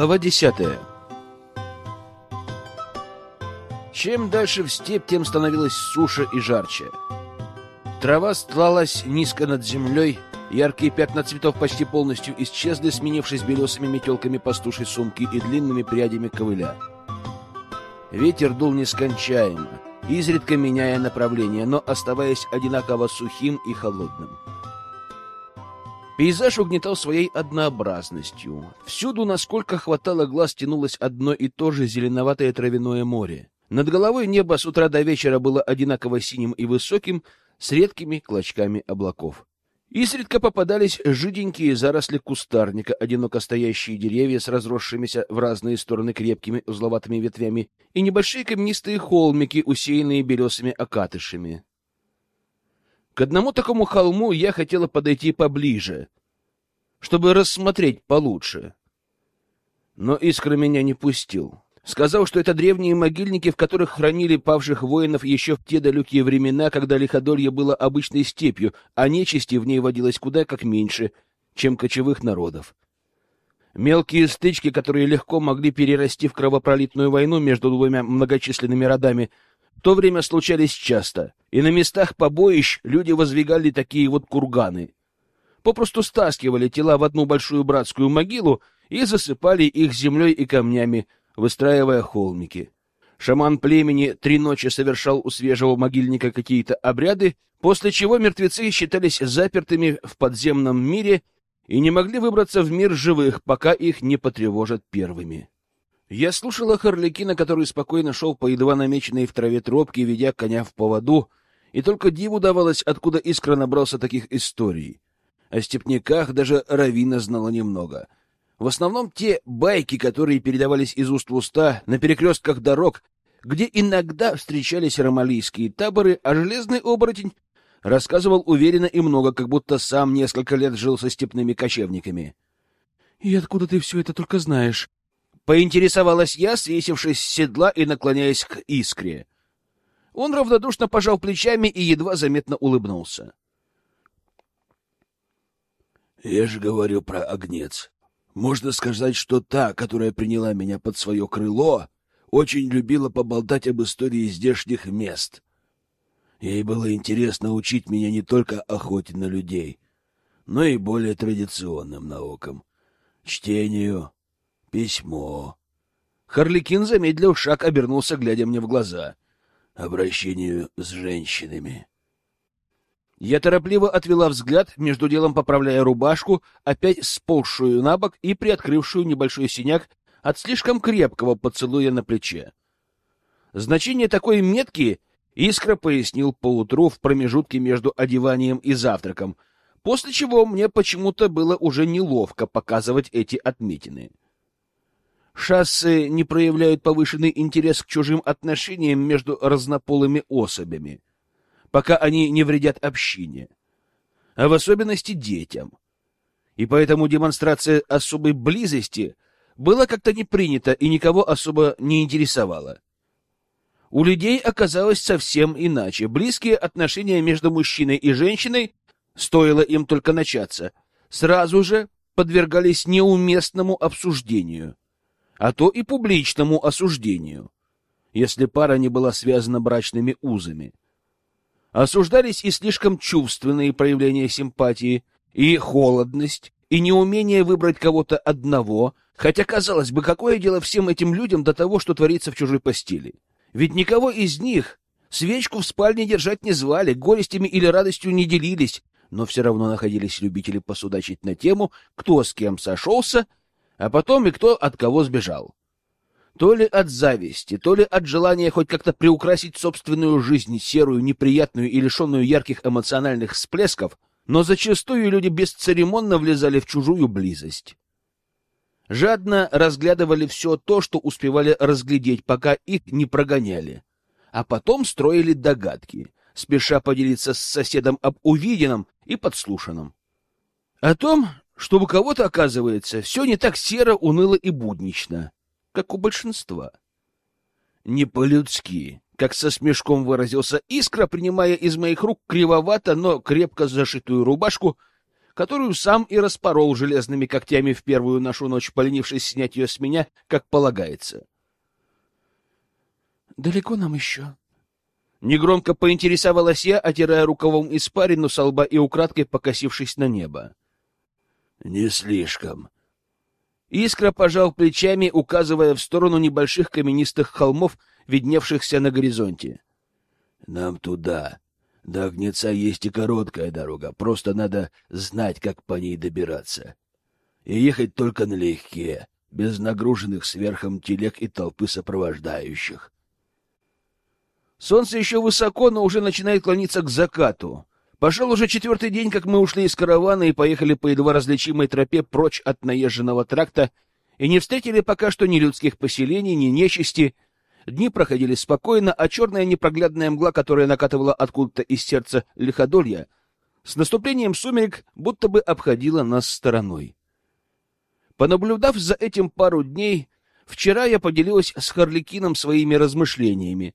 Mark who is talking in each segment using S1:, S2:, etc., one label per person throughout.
S1: Глава десятая. Чем дальше в степь, тем становилось суше и жарче. Трава стлалась низко над землей, яркие пятна цветов почти полностью исчезли, сменившись белесыми метелками пастушей сумки и длинными прядями ковыля. Ветер дул нескончаемо, изредка меняя направление, но оставаясь одинаково сухим и холодным. Пейзаж угнетал своей однообразностью. Всюду, насколько хватало глаз, тянулось одно и то же зеленоватое травяное море. Над головой небо с утра до вечера было одинаково синим и высоким, с редкими клочками облаков. Изредка попадались жиденькие заросли кустарника, одиноко стоящие деревья с разросшимися в разные стороны крепкими узловатыми ветвями и небольшие каменистые холмики, усеянные белесыми окатышами. К одному такому холму я хотела подойти поближе, чтобы рассмотреть получше. Но искра меня не пустил. Сказал, что это древние могильники, в которых хранили павших воинов еще в те далекие времена, когда лиходолье было обычной степью, а нечисти в ней водилось куда как меньше, чем кочевых народов. Мелкие стычки, которые легко могли перерасти в кровопролитную войну между двумя многочисленными родами — то время случались часто, и на местах побоищ люди воздвигали такие вот курганы. Попросту стаскивали тела в одну большую братскую могилу и засыпали их землей и камнями, выстраивая холмики. Шаман племени три ночи совершал у свежего могильника какие-то обряды, после чего мертвецы считались запертыми в подземном мире и не могли выбраться в мир живых, пока их не потревожат первыми. Я слушала Харликина, который спокойно шел по едва намеченной в траве тропке, ведя коня в поводу, и только диву давалось, откуда искра набрался таких историй. О степняках даже Равина знала немного. В основном те байки, которые передавались из уст в уста на перекрестках дорог, где иногда встречались ромалийские таборы, а железный оборотень рассказывал уверенно и много, как будто сам несколько лет жил со степными кочевниками. — И откуда ты все это только знаешь? Поинтересовалась я, свесившись с седла и наклоняясь к искре. Он равнодушно пожал плечами и едва заметно улыбнулся.
S2: — Я же говорю про огнец. Можно сказать, что та, которая приняла меня под свое крыло, очень любила поболтать об истории здешних мест. Ей было интересно учить меня не только охоте на людей, но и более традиционным наукам — чтению, Письмо.
S1: Харликин замедлил шаг, обернулся, глядя мне в глаза.
S2: Обращению с женщинами.
S1: Я торопливо отвела взгляд, между делом поправляя рубашку, опять сползшую на бок и приоткрывшую небольшой синяк от слишком крепкого поцелуя на плече. Значение такой метки Искра пояснил поутру в промежутке между одеванием и завтраком, после чего мне почему-то было уже неловко показывать эти отметины. Шассы не проявляют повышенный интерес к чужим отношениям между разнополыми особями, пока они не вредят общине, а в особенности детям. И поэтому демонстрация особой близости была как-то не принята и никого особо не интересовала. У людей оказалось совсем иначе. Близкие отношения между мужчиной и женщиной, стоило им только начаться, сразу же подвергались неуместному обсуждению а то и публичному осуждению, если пара не была связана брачными узами. Осуждались и слишком чувственные проявления симпатии, и холодность, и неумение выбрать кого-то одного, хотя, казалось бы, какое дело всем этим людям до того, что творится в чужой постели? Ведь никого из них свечку в спальне держать не звали, горестями или радостью не делились, но все равно находились любители посудачить на тему, кто с кем сошелся а потом и кто от кого сбежал. То ли от зависти, то ли от желания хоть как-то приукрасить собственную жизнь, серую, неприятную и лишенную ярких эмоциональных всплесков, но зачастую люди бесцеремонно влезали в чужую близость. Жадно разглядывали все то, что успевали разглядеть, пока их не прогоняли, а потом строили догадки, спеша поделиться с соседом об увиденном и подслушанном. О том, что у кого-то, оказывается, все не так серо, уныло и буднично, как у большинства. Не по-людски, как со смешком выразился Искра, принимая из моих рук кривовато, но крепко зашитую рубашку, которую сам и распорол железными когтями в первую нашу ночь, поленившись снять ее с меня, как полагается. «Далеко нам еще?» Негромко поинтересовалась я, отирая рукавом испарину со лба и украдкой покосившись на небо.
S2: «Не слишком».
S1: Искра пожал плечами, указывая в сторону небольших каменистых холмов, видневшихся на горизонте.
S2: «Нам туда. До Огнеца есть и короткая дорога, просто надо знать, как по ней добираться. И ехать только налегке, без нагруженных сверхом телег и толпы сопровождающих.
S1: Солнце еще высоко, но уже начинает клониться к закату. Пошел уже четвертый день, как мы ушли из каравана и поехали по едва различимой тропе прочь от наезженного тракта, и не встретили пока что ни людских поселений, ни нечисти, Дни проходили спокойно, а черная непроглядная мгла, которая накатывала откуда-то из сердца лиходолья, с наступлением сумерек будто бы обходила нас стороной. Понаблюдав за этим пару дней, вчера я поделилась с Харликином своими размышлениями,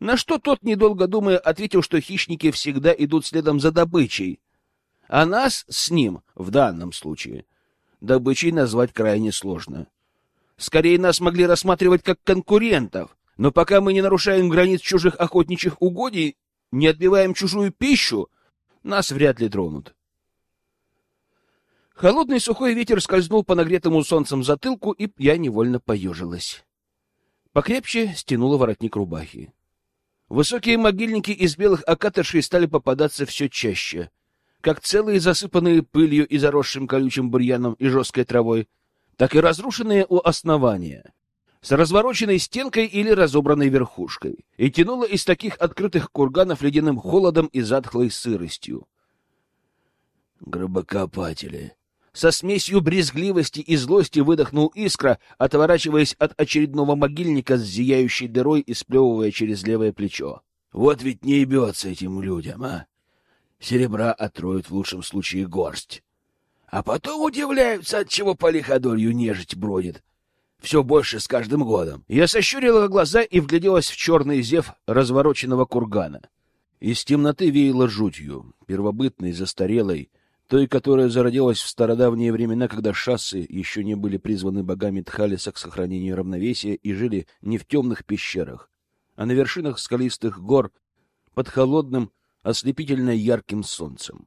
S1: на что тот, недолго думая, ответил, что хищники всегда идут следом за добычей, а нас с ним, в данном случае, добычей назвать крайне сложно. Скорее, нас могли рассматривать как конкурентов, но пока мы не нарушаем границ чужих охотничьих угодий, не отбиваем чужую пищу, нас вряд ли тронут. Холодный сухой ветер скользнул по нагретому солнцем затылку, и я невольно поежилась. Покрепче стянула воротник рубахи. Высокие могильники из белых окатышей стали попадаться все чаще, как целые засыпанные пылью и заросшим колючим бурьяном и жесткой травой, так и разрушенные у основания с развороченной стенкой или разобранной верхушкой, и тянуло из таких открытых курганов ледяным холодом и затхлой сыростью.
S2: Гробокопатели.
S1: Со смесью брезгливости и злости выдохнул искра, отворачиваясь от очередного могильника с зияющей дырой и сплевывая через левое плечо.
S2: Вот ведь не ебется этим людям, а! Серебра отроют в лучшем случае горсть. А потом удивляются, от чего по лиходолью нежить бродит, все больше с каждым годом.
S1: Я сощурила глаза и вгляделась в черный зев развороченного кургана. Из темноты веяло жутью, первобытной, застарелой, той, которая зародилась в стародавние времена, когда шассы еще не были призваны богами Тхалиса к сохранению равновесия и жили не в темных пещерах, а на вершинах скалистых гор под холодным, ослепительно ярким солнцем.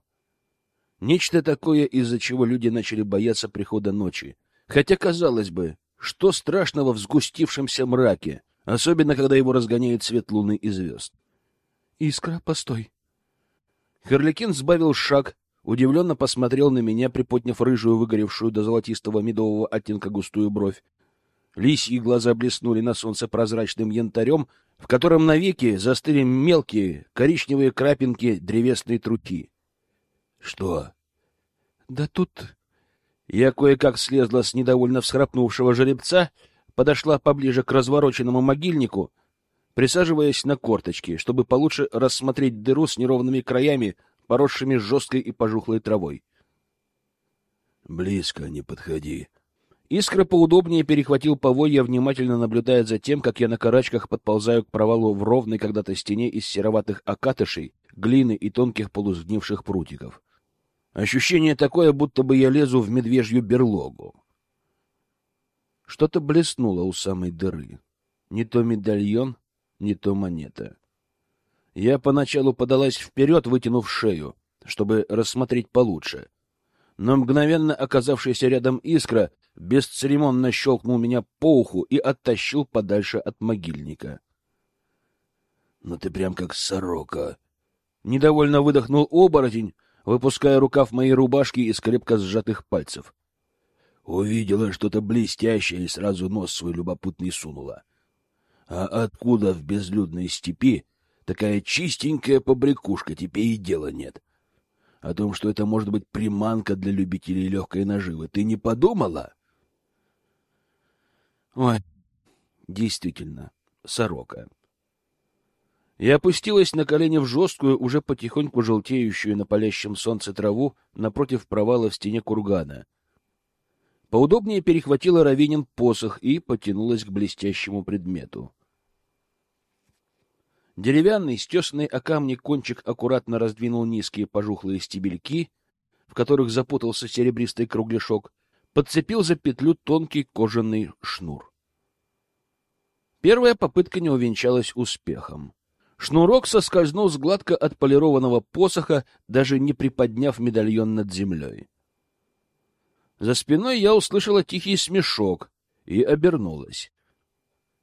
S1: Нечто такое, из-за чего люди начали бояться прихода ночи. Хотя, казалось бы, что страшного в сгустившемся мраке, особенно когда его разгоняет свет луны и звезд? «Искра, постой!» Херликин сбавил шаг, удивленно посмотрел на меня, приподняв рыжую, выгоревшую до золотистого медового оттенка густую бровь. Лисьи глаза блеснули на солнце прозрачным янтарем, в котором навеки застыли мелкие коричневые крапинки древесной трути.
S2: — Что?
S1: — Да тут я кое-как слезла с недовольно всхрапнувшего жеребца, подошла поближе к развороченному могильнику, присаживаясь на корточки, чтобы получше рассмотреть дыру с неровными краями, поросшими жесткой и пожухлой травой.
S2: «Близко не подходи».
S1: Искра поудобнее перехватил поводья, внимательно наблюдая за тем, как я на карачках подползаю к провалу в ровной когда-то стене из сероватых окатышей, глины и тонких полусгнивших прутиков. Ощущение такое, будто бы я лезу в медвежью берлогу. Что-то блеснуло у самой дыры. Не то медальон, не то монета. Я поначалу подалась вперед, вытянув шею, чтобы рассмотреть получше. Но мгновенно оказавшийся рядом искра бесцеремонно щелкнул меня по уху и оттащил подальше от могильника.
S2: — Ну ты прям как сорока!
S1: Недовольно выдохнул оборотень, выпуская рукав моей рубашки из крепко сжатых пальцев.
S2: Увидела что-то блестящее и сразу нос свой любопытный сунула. А откуда в безлюдной степи такая чистенькая побрякушка, теперь и дела нет. О том, что это может быть приманка для любителей легкой наживы, ты не подумала?
S1: Ой, действительно, сорока и опустилась на колени в жесткую, уже потихоньку желтеющую на палящем солнце траву напротив провала в стене кургана. Поудобнее перехватила Равинин посох и потянулась к блестящему предмету. Деревянный, стесанный о камни кончик аккуратно раздвинул низкие пожухлые стебельки, в которых запутался серебристый кругляшок, подцепил за петлю тонкий кожаный шнур. Первая попытка не увенчалась успехом. Шнурок соскользнул с гладко отполированного посоха, даже не приподняв медальон над землей. За спиной я услышала тихий смешок и обернулась.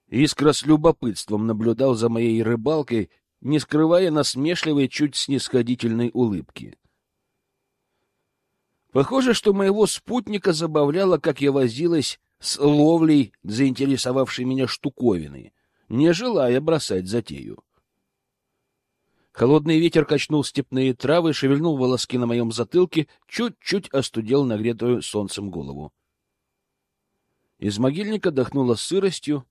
S1: Искра с любопытством наблюдал за моей рыбалкой, не скрывая насмешливой, чуть снисходительной улыбки. Похоже, что моего спутника забавляло, как я возилась с ловлей, заинтересовавшей меня штуковины, не желая бросать затею. Холодный ветер качнул степные травы, шевельнул волоски на моем затылке, чуть-чуть остудел нагретую солнцем голову. Из могильника дохнуло сыростью,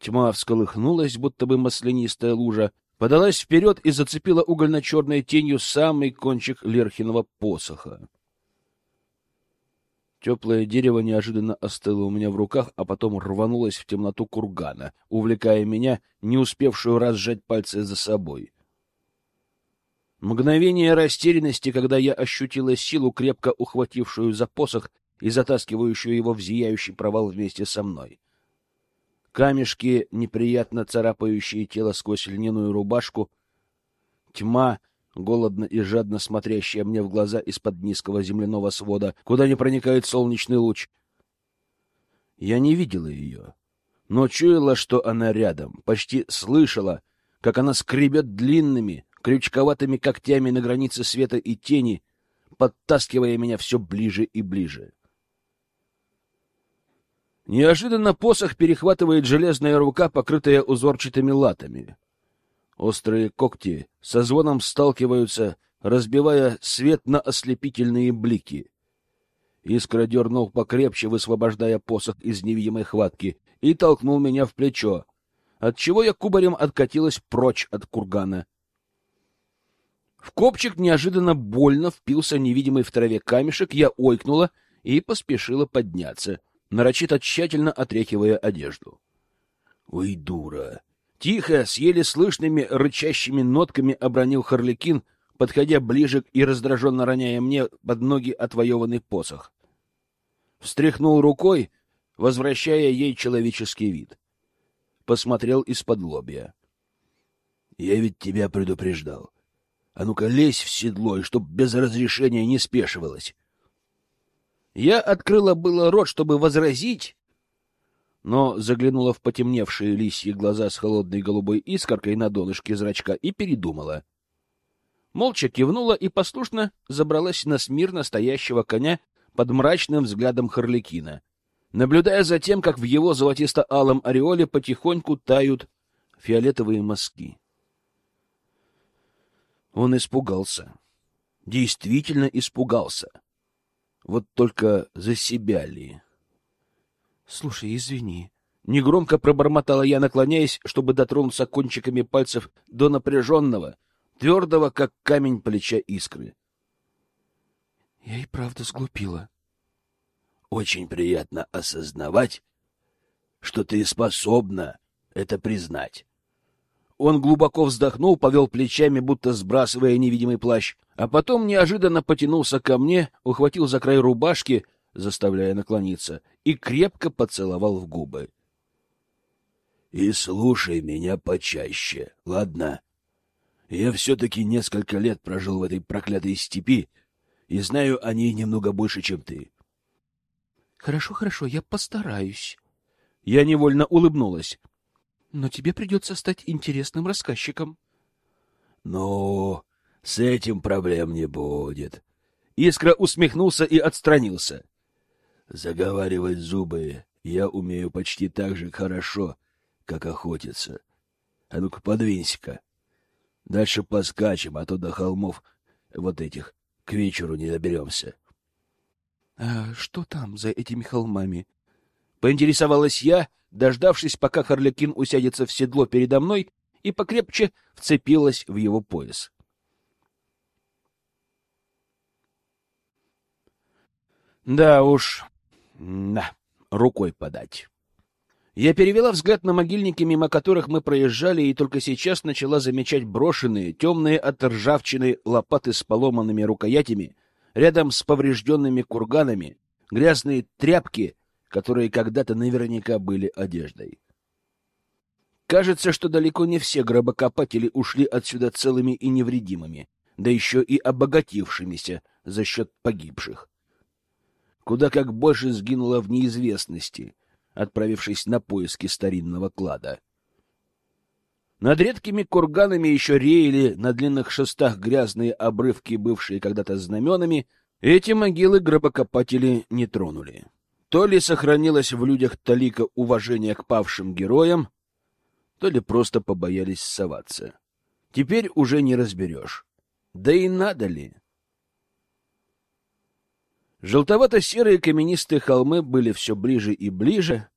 S1: тьма всколыхнулась, будто бы маслянистая лужа, подалась вперед и зацепила угольно-черной тенью самый кончик Лерхиного посоха. Теплое дерево неожиданно остыло у меня в руках, а потом рванулось в темноту кургана, увлекая меня, не успевшую разжать пальцы за собой. Мгновение растерянности, когда я ощутила силу, крепко ухватившую за посох и затаскивающую его в зияющий провал вместе со мной. Камешки, неприятно царапающие тело сквозь льняную рубашку, тьма, голодно и жадно смотрящая мне в глаза из-под низкого земляного свода, куда не проникает солнечный луч. Я не видела ее, но чуяла, что она рядом, почти слышала, как она скребет длинными, крючковатыми когтями на границе света и тени, подтаскивая меня все ближе и ближе. Неожиданно посох перехватывает железная рука, покрытая узорчатыми латами. Острые когти со звоном сталкиваются, разбивая свет на ослепительные блики. Искра дернул покрепче, высвобождая посох из невидимой хватки, и толкнул меня в плечо, отчего я кубарем откатилась прочь от кургана — в копчик неожиданно больно впился невидимый в траве камешек, я ойкнула и поспешила подняться, нарочито тщательно отряхивая одежду. «Ой, дура!» Тихо, с еле слышными рычащими нотками обронил Харликин, подходя ближе и раздраженно роняя мне под ноги отвоеванный посох. Встряхнул рукой, возвращая ей человеческий вид. Посмотрел из-под лобья. «Я ведь тебя предупреждал. А ну-ка, лезь в седло, и чтоб без разрешения не спешивалась. Я открыла было рот, чтобы возразить, но заглянула в потемневшие лисьи глаза с холодной голубой искоркой на донышке зрачка и передумала. Молча кивнула и послушно забралась на смирно стоящего коня под мрачным взглядом Харликина, наблюдая за тем, как в его золотисто-алом ореоле потихоньку тают фиолетовые мазки. Он испугался. Действительно испугался. Вот только за себя ли? Слушай, извини. Негромко пробормотала я, наклоняясь, чтобы дотронуться кончиками пальцев до напряженного, твердого, как камень плеча искры. Я и правда сглупила. Очень приятно осознавать, что ты способна это признать. Он глубоко вздохнул, повел плечами, будто сбрасывая невидимый плащ, а потом неожиданно потянулся ко мне, ухватил за край рубашки, заставляя наклониться, и крепко поцеловал в губы. — И слушай меня почаще, ладно? Я все-таки несколько лет прожил в этой проклятой степи и знаю о ней немного больше, чем ты. — Хорошо, хорошо, я постараюсь. Я невольно улыбнулась. Но тебе придется стать интересным рассказчиком. — Ну, с этим проблем не будет. Искра усмехнулся и отстранился. — Заговаривать зубы я умею почти так же хорошо, как охотиться. А ну-ка, подвинься-ка. Дальше поскачем, а то до холмов вот этих к вечеру не доберемся. — А что там за этими холмами? — поинтересовалась я, — дождавшись, пока Харлекин усядется в седло передо мной, и покрепче вцепилась в его пояс. Да уж, на, рукой подать. Я перевела взгляд на могильники, мимо которых мы проезжали, и только сейчас начала замечать брошенные, темные от ржавчины лопаты с поломанными рукоятями, Рядом с поврежденными курганами грязные тряпки, которые когда-то наверняка были одеждой. Кажется, что далеко не все гробокопатели ушли отсюда целыми и невредимыми, да еще и обогатившимися за счет погибших. Куда как больше сгинуло в неизвестности, отправившись на поиски старинного клада. Над редкими курганами еще реяли на длинных шестах грязные обрывки, бывшие когда-то знаменами. Эти могилы гробокопатели не тронули. То ли сохранилось в людях талика уважения к павшим героям, то ли просто побоялись соваться. Теперь уже не разберешь. Да и надо ли? Желтовато-серые каменистые холмы были все ближе и ближе.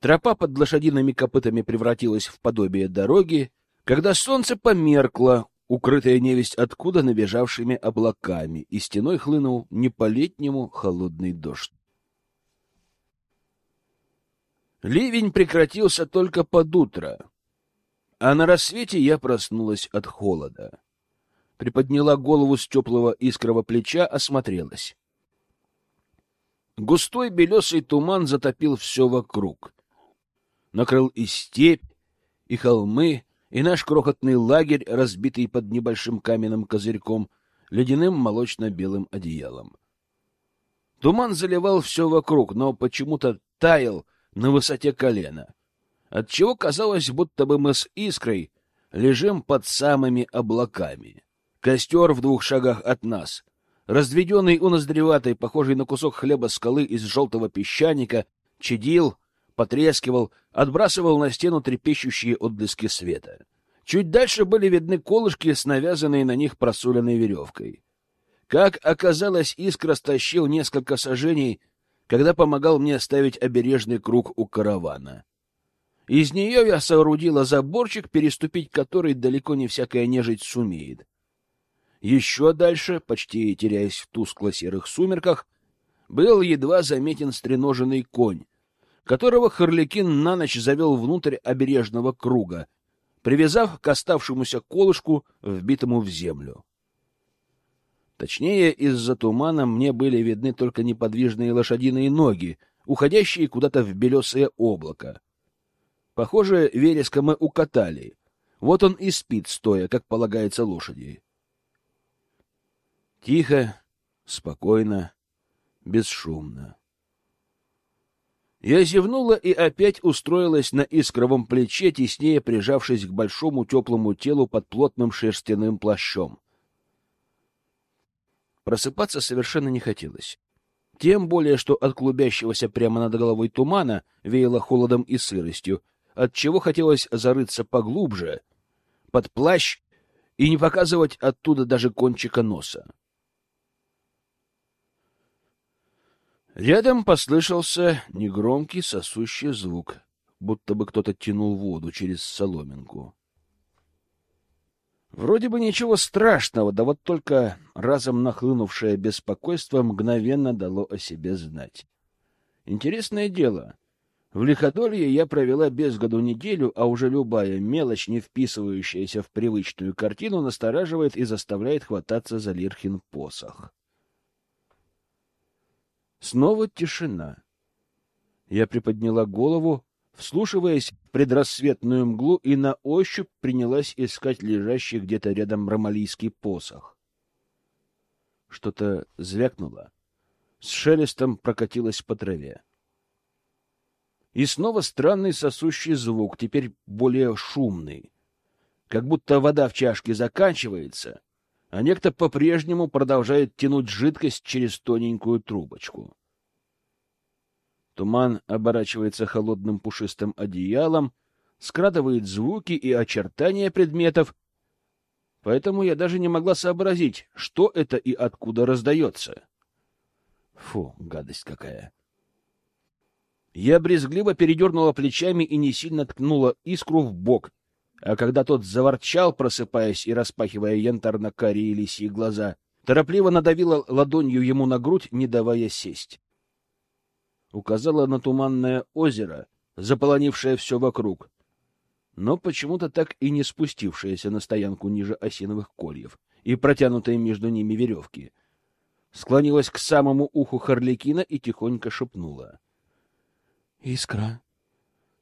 S1: Тропа под лошадиными копытами превратилась в подобие дороги, когда солнце померкло, укрытое невесть откуда набежавшими облаками, и стеной хлынул не по-летнему холодный дождь. Ливень прекратился только под утро, а на рассвете я проснулась от холода. Приподняла голову с теплого искрового плеча, осмотрелась. Густой белесый туман затопил все вокруг. Накрыл и степь, и холмы, и наш крохотный лагерь, разбитый под небольшим каменным козырьком, ледяным молочно-белым одеялом. Туман заливал все вокруг, но почему-то таял на высоте колена, отчего казалось, будто бы мы с Искрой лежим под самыми облаками. Костер в двух шагах от нас, разведенный у ноздреватой, похожий на кусок хлеба скалы из желтого песчаника, чадил, потрескивал, отбрасывал на стену трепещущие отблески света. Чуть дальше были видны колышки с навязанной на них просоленной веревкой. Как оказалось, Искра стащил несколько сажений когда помогал мне ставить обережный круг у каравана. Из нее я соорудила заборчик, переступить который далеко не всякая нежить сумеет. Еще дальше, почти теряясь в тускло-серых сумерках, был едва заметен стреноженный конь, которого Харликин на ночь завел внутрь обережного круга, привязав к оставшемуся колышку, вбитому в землю. Точнее, из-за тумана мне были видны только неподвижные лошадиные ноги, уходящие куда-то в белесое облако. Похоже, вереска мы укатали. Вот он и спит, стоя, как полагается лошади. Тихо, спокойно, бесшумно. Я зевнула и опять устроилась на искровом плече, теснее прижавшись к большому теплому телу под плотным шерстяным плащом. Просыпаться совершенно не хотелось. Тем более, что от клубящегося прямо над головой тумана веяло холодом и сыростью, от чего хотелось зарыться поглубже, под плащ, и не показывать оттуда даже кончика носа. Рядом послышался негромкий сосущий звук, будто бы кто-то тянул воду через соломинку. Вроде бы ничего страшного, да вот только разом нахлынувшее беспокойство мгновенно дало о себе знать. Интересное дело. В лиходолье я провела без году неделю, а уже любая мелочь, не вписывающаяся в привычную картину, настораживает и заставляет хвататься за Лирхин посох. Снова тишина. Я приподняла голову, вслушиваясь в предрассветную мглу и на ощупь принялась искать лежащий где-то рядом ромалийский посох. Что-то звякнуло, с шелестом прокатилось по траве. И снова странный сосущий звук, теперь более шумный, как будто вода в чашке заканчивается, а некто по-прежнему продолжает тянуть жидкость через тоненькую трубочку. Туман оборачивается холодным пушистым одеялом, скрадывает звуки и очертания предметов, поэтому я даже не могла сообразить, что это и откуда раздается. Фу, гадость какая! Я брезгливо передернула плечами и не сильно ткнула искру в бок, а когда тот заворчал, просыпаясь и распахивая янтарно-карие лисьи глаза, торопливо надавила ладонью ему на грудь, не давая сесть указала на туманное озеро, заполонившее все вокруг, но почему-то так и не спустившееся на стоянку ниже осиновых кольев и протянутые между ними веревки. склонилась к самому уху Харликина и тихонько шепнула. — Искра,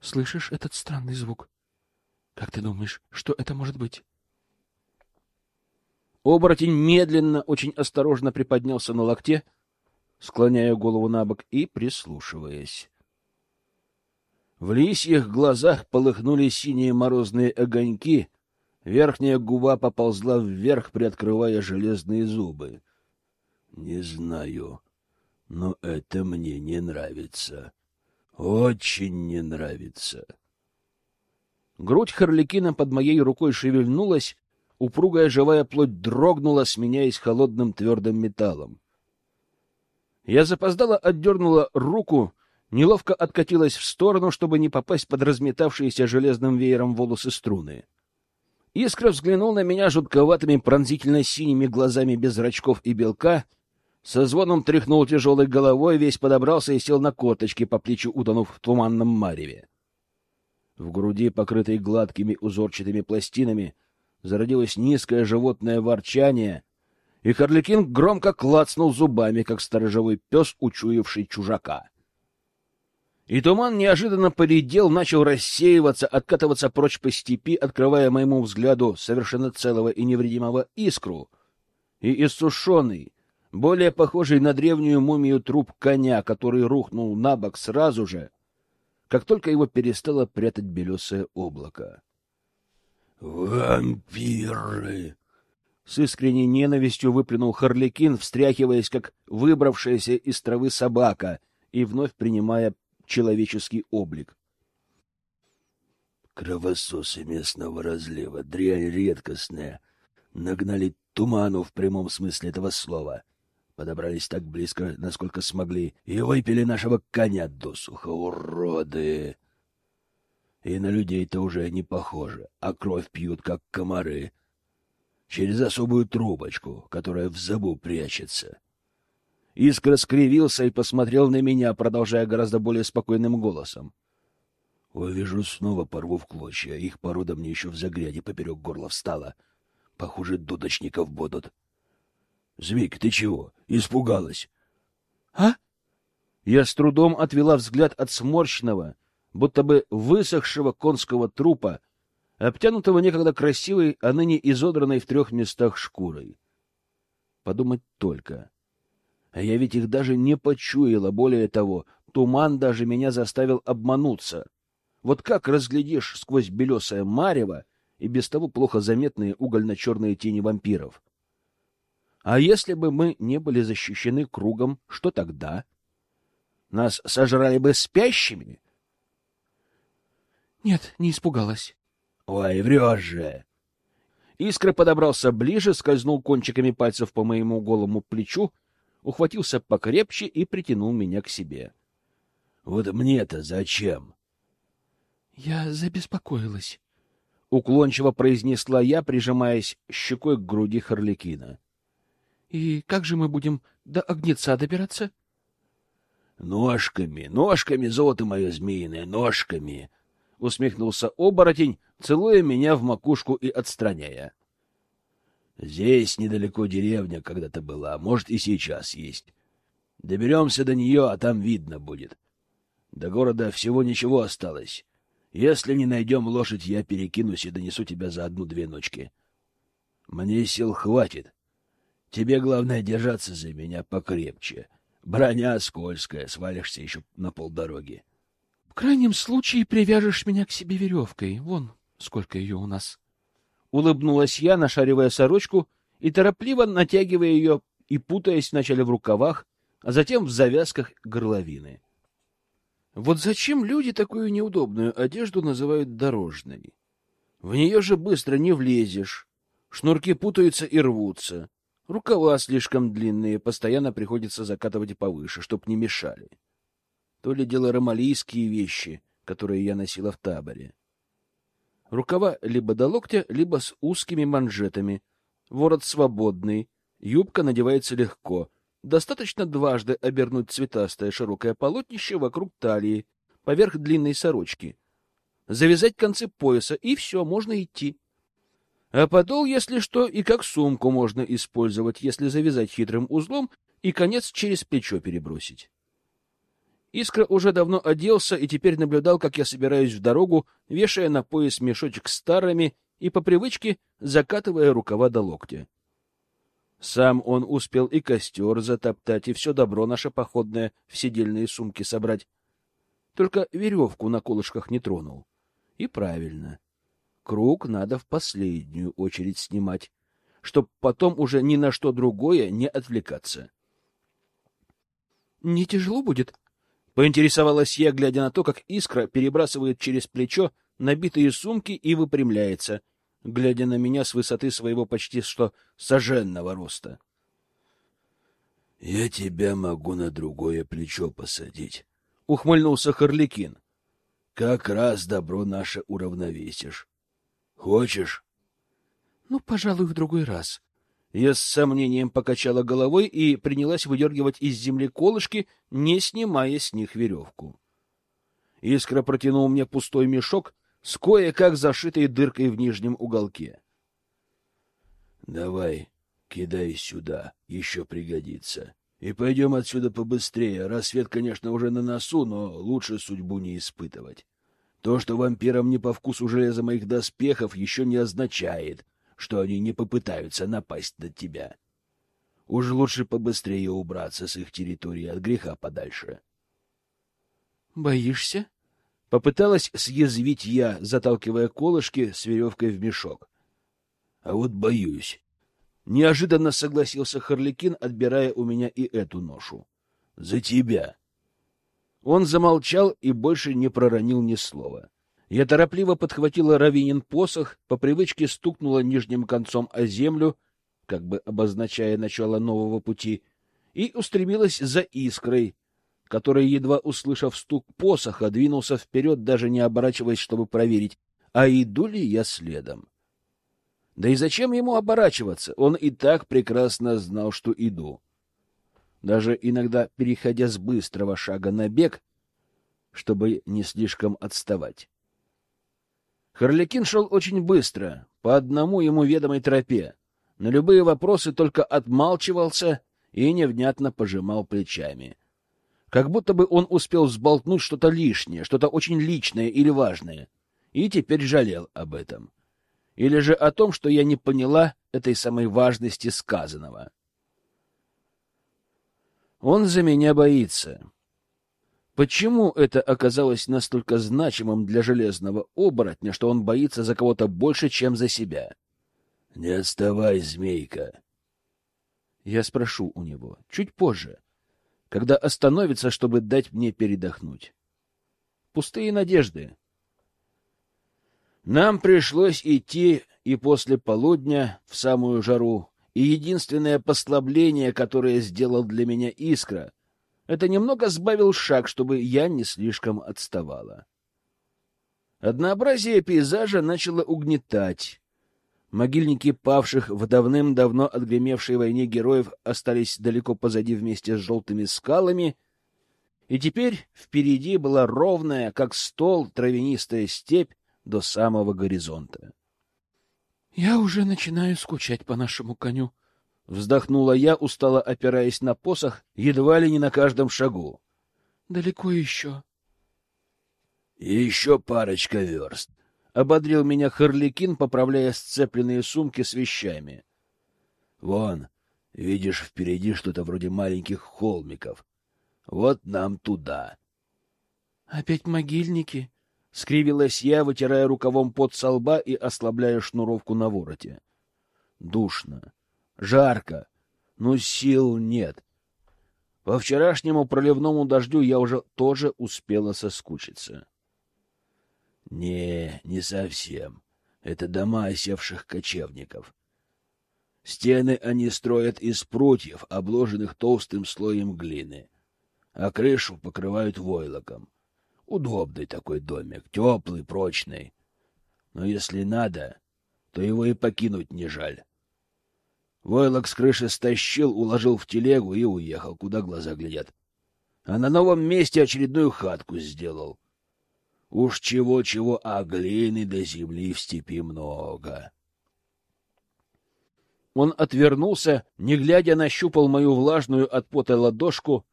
S1: слышишь этот странный звук? Как ты думаешь, что это может быть? Оборотень медленно, очень осторожно приподнялся на локте, склоняя голову на бок и прислушиваясь. В лисьих глазах полыхнули синие морозные огоньки, верхняя губа поползла вверх, приоткрывая железные зубы. Не знаю, но это мне не нравится. Очень не нравится. Грудь Харликина под моей рукой шевельнулась, упругая живая плоть дрогнула, сменяясь холодным твердым металлом. Я запоздало отдернула руку, неловко откатилась в сторону, чтобы не попасть под разметавшиеся железным веером волосы струны. Искра взглянул на меня жутковатыми пронзительно-синими глазами без зрачков и белка — со звоном тряхнул тяжелой головой, весь подобрался и сел на корточки, по плечу утонув в туманном мареве. В груди, покрытой гладкими узорчатыми пластинами, зародилось низкое животное ворчание, и Харликин громко клацнул зубами, как сторожевой пес, учуявший чужака. И туман неожиданно поредел, начал рассеиваться, откатываться прочь по степи, открывая моему взгляду совершенно целого и невредимого искру. И иссушенный, более похожий на древнюю мумию труп коня, который рухнул на бок сразу же, как только его перестало прятать белесое облако. «Вампиры!» С искренней ненавистью выплюнул Харликин, встряхиваясь, как выбравшаяся из травы собака, и вновь принимая человеческий облик. Кровососы местного разлива, дрянь редкостная, нагнали туману в прямом смысле этого слова — подобрались так близко, насколько смогли, и выпили нашего коня досуха, уроды! И на людей-то уже не похоже, а кровь пьют, как комары, через особую трубочку, которая в зубу прячется. Искра скривился и посмотрел на меня, продолжая гораздо более спокойным голосом. Увижу, снова порву в клочья. Их порода мне еще в загряде поперек горла встала. Похоже, дудочников будут. Змейка, ты чего? Испугалась? А? Я с трудом отвела взгляд от сморщенного, будто бы высохшего конского трупа, обтянутого некогда красивой, а ныне изодранной в трех местах шкурой. Подумать только. А я ведь их даже не почуяла, более того, туман даже меня заставил обмануться. Вот как разглядишь сквозь белесое марево и без того плохо заметные угольно-черные тени вампиров? А если бы мы не были защищены кругом, что тогда? Нас сожрали бы спящими? Нет, не испугалась. Ой, врешь же. Искра подобрался ближе, скользнул кончиками пальцев по моему голому плечу, ухватился покрепче и притянул меня к себе. Вот мне-то зачем? Я забеспокоилась, уклончиво произнесла я, прижимаясь щекой к груди Харликина. И как же мы будем до огнеца добираться? Ножками, ножками, золото мое змеиное, ножками! Усмехнулся оборотень, целуя меня в макушку и отстраняя. Здесь недалеко деревня когда-то была, может, и сейчас есть. Доберемся до нее, а там видно будет. До города всего ничего осталось. Если не найдем лошадь, я перекинусь и донесу тебя за одну-две ночки. Мне сил хватит. Тебе главное держаться за меня покрепче. Броня скользкая, свалишься еще на полдороги. — В крайнем случае привяжешь меня к себе веревкой. Вон сколько ее у нас. Улыбнулась я, нашаривая сорочку и торопливо натягивая ее и путаясь вначале в рукавах, а затем в завязках горловины. Вот зачем люди такую неудобную одежду называют дорожной? В нее же быстро не влезешь. Шнурки путаются и рвутся. Рукава слишком длинные, постоянно приходится закатывать повыше, чтоб не мешали. То ли дело ромалийские вещи, которые я носила в таборе. Рукава либо до локтя, либо с узкими манжетами. Ворот свободный, юбка надевается легко. Достаточно дважды обернуть цветастое широкое полотнище вокруг талии, поверх длинной сорочки. Завязать концы пояса, и все, можно идти. А подол, если что, и как сумку можно использовать, если завязать хитрым узлом и конец через плечо перебросить. Искра уже давно оделся и теперь наблюдал, как я собираюсь в дорогу, вешая на пояс мешочек старыми и по привычке закатывая рукава до локтя. Сам он успел и костер затоптать, и все добро наше походное в сидельные сумки собрать. Только веревку на колышках не тронул. И правильно. Круг надо в последнюю очередь снимать, чтоб потом уже ни на что другое не отвлекаться. — Не тяжело будет? — поинтересовалась я, глядя на то, как искра перебрасывает через плечо набитые сумки и выпрямляется, глядя на меня с высоты своего почти что соженного роста.
S2: — Я тебя могу на другое плечо посадить, —
S1: ухмыльнулся Харликин.
S2: — Как раз добро наше уравновесишь. Хочешь?
S1: — Ну, пожалуй, в другой раз. Я с сомнением покачала головой и принялась выдергивать из земли колышки, не снимая с них веревку. Искра протянул мне пустой мешок с кое-как зашитой дыркой в нижнем уголке.
S2: — Давай, кидай сюда, еще пригодится. И пойдем отсюда побыстрее. Рассвет, конечно, уже на носу, но лучше судьбу не испытывать. То, что вампирам не по вкусу железа моих доспехов, еще не означает, что они не попытаются напасть на тебя. Уж лучше побыстрее убраться с их территории от греха подальше.
S1: — Боишься? Попыталась съязвить я, заталкивая колышки с веревкой в мешок.
S2: — А вот боюсь.
S1: Неожиданно согласился Харликин, отбирая у меня и эту ношу.
S2: — За тебя.
S1: Он замолчал и больше не проронил ни слова. Я торопливо подхватила Равинин посох, по привычке стукнула нижним концом о землю, как бы обозначая начало нового пути, и устремилась за искрой, который, едва услышав стук посоха, двинулся вперед, даже не оборачиваясь, чтобы проверить, а иду ли я следом. Да и зачем ему оборачиваться? Он и так прекрасно знал, что иду. Даже иногда переходя с быстрого шага на бег, чтобы не слишком отставать. Харликин шел очень быстро, по одному ему ведомой тропе. На любые вопросы только отмалчивался и невнятно пожимал плечами — как будто бы он успел взболтнуть что-то лишнее, что-то очень личное или важное, и теперь жалел об этом. Или же о том, что я не поняла этой самой важности сказанного. Он за меня боится. Почему это оказалось настолько значимым для железного оборотня, что он боится за кого-то больше, чем за себя?
S2: — Не отставай, змейка.
S1: Я спрошу у него чуть позже, когда остановится, чтобы дать мне передохнуть. Пустые надежды. Нам пришлось идти и после полудня в самую жару, и единственное послабление, которое сделал для меня Искра, это немного сбавил шаг, чтобы я не слишком отставала. Однообразие пейзажа начало угнетать. Могильники павших в давным-давно отгремевшей войне героев остались далеко позади вместе с желтыми скалами, и теперь впереди была ровная, как стол, травянистая степь до самого горизонта. — Я уже начинаю скучать по нашему коню, — вздохнула я, устало опираясь на посох, едва ли не на каждом шагу. — Далеко еще.
S2: — Еще парочка верст,
S1: ободрил меня Харликин, поправляя сцепленные сумки с вещами.
S2: Вон, видишь, впереди что-то вроде маленьких холмиков. Вот нам туда.
S1: Опять могильники? скривилась я, вытирая рукавом пот со лба и ослабляя шнуровку на вороте. Душно, жарко, но сил нет. По вчерашнему проливному дождю я уже тоже успела соскучиться.
S2: Не, не совсем. Это дома осевших кочевников. Стены они строят из прутьев, обложенных толстым слоем глины, а крышу покрывают войлоком. Удобный такой домик, теплый, прочный. Но если надо, то его и покинуть не жаль. Войлок с крыши стащил, уложил в телегу и уехал, куда глаза глядят. А на новом месте очередную хатку сделал. Уж чего-чего, а глины до земли в степи много.
S1: Он отвернулся, не глядя, нащупал мою влажную от пота ладошку,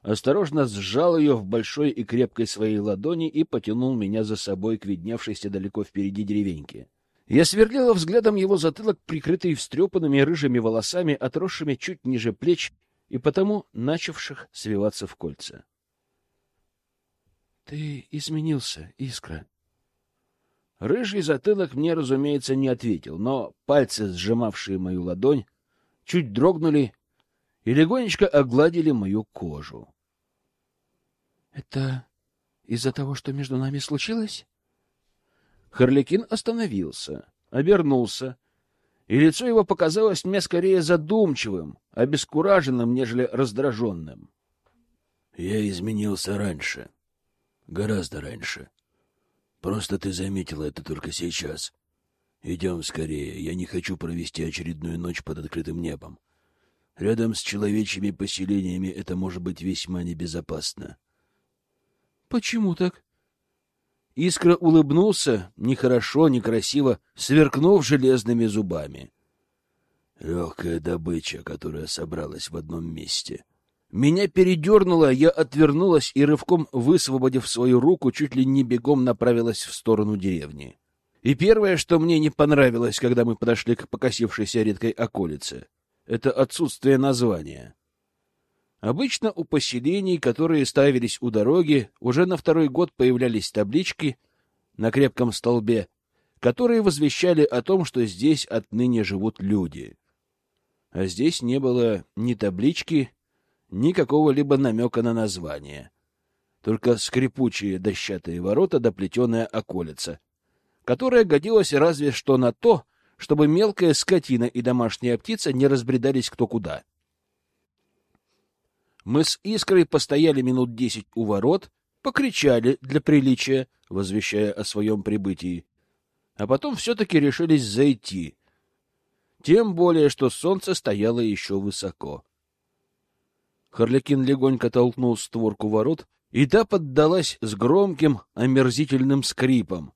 S1: осторожно сжал ее в большой и крепкой своей ладони и потянул меня за собой к видневшейся далеко впереди деревеньке. Я сверлила взглядом его затылок, прикрытый встрепанными рыжими волосами, отросшими чуть ниже плеч и потому начавших свиваться в кольца. — Ты изменился, Искра, Рыжий затылок мне, разумеется, не ответил, но пальцы, сжимавшие мою ладонь, чуть дрогнули и легонечко огладили мою кожу. — Это из-за того, что между нами случилось? Харликин остановился, обернулся, и лицо его показалось мне скорее задумчивым, обескураженным, нежели раздраженным.
S2: — Я изменился раньше, гораздо раньше, Просто ты заметила это только сейчас. Идем скорее, я не хочу провести очередную ночь под открытым небом. Рядом с человечьими поселениями это может быть весьма небезопасно.
S1: — Почему так? Искра улыбнулся, нехорошо, некрасиво, сверкнув железными зубами.
S2: Легкая добыча, которая собралась в одном месте —
S1: меня передернуло, я отвернулась и, рывком высвободив свою руку, чуть ли не бегом направилась в сторону деревни. И первое, что мне не понравилось, когда мы подошли к покосившейся редкой околице, это отсутствие названия. Обычно у поселений, которые ставились у дороги, уже на второй год появлялись таблички на крепком столбе, которые возвещали о том, что здесь отныне живут люди. А здесь не было ни таблички, ни какого-либо намека на название. Только скрипучие дощатые ворота да плетеная околица, которая годилась разве что на то, чтобы мелкая скотина и домашняя птица не разбредались кто куда. Мы с Искрой постояли минут десять у ворот, покричали для приличия, возвещая о своем прибытии, а потом все-таки решились зайти, тем более, что солнце стояло еще высоко. Харлякин легонько толкнул створку ворот, и та поддалась с громким, омерзительным скрипом,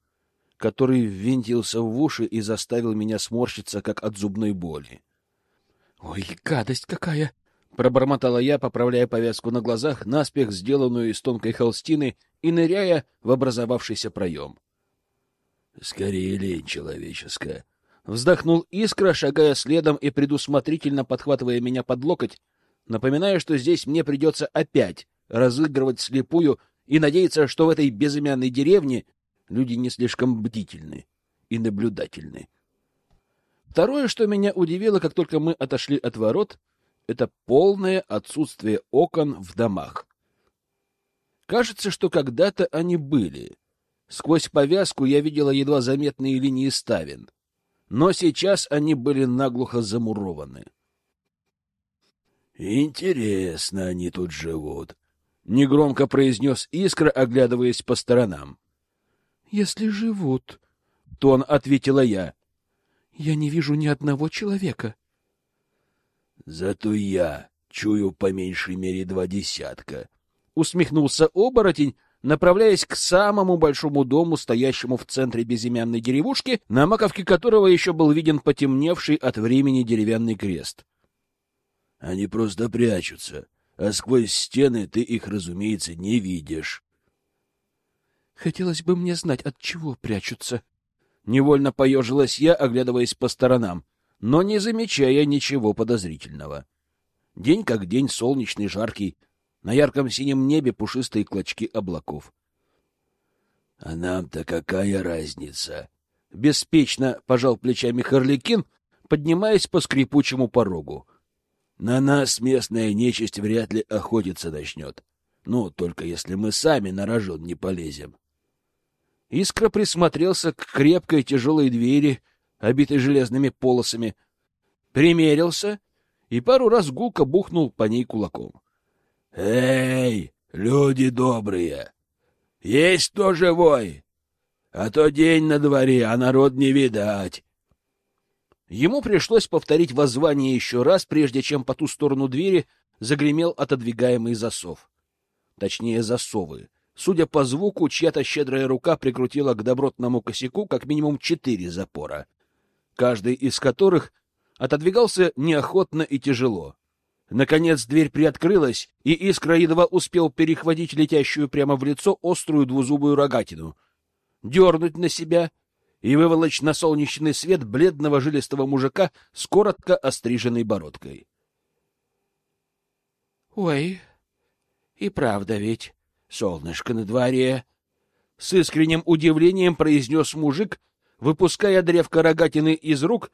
S1: который ввинтился в уши и заставил меня сморщиться, как от зубной боли. — Ой, гадость какая! — пробормотала я, поправляя повязку на глазах, наспех сделанную из тонкой холстины, и ныряя в образовавшийся проем.
S2: — Скорее лень человеческая!
S1: — вздохнул Искра, шагая следом и предусмотрительно подхватывая меня под локоть, напоминая, что здесь мне придется опять разыгрывать слепую и надеяться, что в этой безымянной деревне люди не слишком бдительны и наблюдательны. Второе, что меня удивило, как только мы отошли от ворот, это полное отсутствие окон в домах. Кажется, что когда-то они были. Сквозь повязку я видела едва заметные линии ставен, но сейчас они были наглухо замурованы.
S2: Интересно они тут живут, —
S1: негромко произнес Искра, оглядываясь по сторонам. — Если живут, — тон ответила я. — Я не вижу ни одного человека.
S2: — Зато я чую по меньшей мере два десятка, —
S1: усмехнулся оборотень, направляясь к самому большому дому, стоящему в центре безымянной деревушки, на маковке которого еще был виден потемневший от времени деревянный крест.
S2: Они просто прячутся, а сквозь стены ты их, разумеется, не видишь.
S1: Хотелось бы мне знать, от чего прячутся. Невольно поежилась я, оглядываясь по сторонам, но не замечая ничего подозрительного. День как день, солнечный, жаркий, на ярком синем небе пушистые клочки облаков.
S2: — А нам-то какая разница?
S1: — беспечно пожал плечами Харликин, поднимаясь по скрипучему порогу.
S2: На нас местная нечисть вряд ли охотиться начнет. Ну, только если мы сами на рожон не полезем.
S1: Искра присмотрелся к крепкой тяжелой двери, обитой железными полосами, примерился и пару раз гулко бухнул по ней кулаком.
S2: — Эй, люди добрые! Есть кто живой? А то день на дворе, а народ не видать.
S1: Ему пришлось повторить воззвание еще раз, прежде чем по ту сторону двери загремел отодвигаемый засов. Точнее, засовы. Судя по звуку, чья-то щедрая рука прикрутила к добротному косяку как минимум четыре запора, каждый из которых отодвигался неохотно и тяжело. Наконец дверь приоткрылась, и Искра едва успел перехватить летящую прямо в лицо острую двузубую рогатину, дернуть на себя и выволочь на солнечный свет бледного жилистого мужика с коротко остриженной бородкой. — Ой, и правда ведь, солнышко на дворе! — с искренним удивлением произнес мужик, выпуская древко рогатины из рук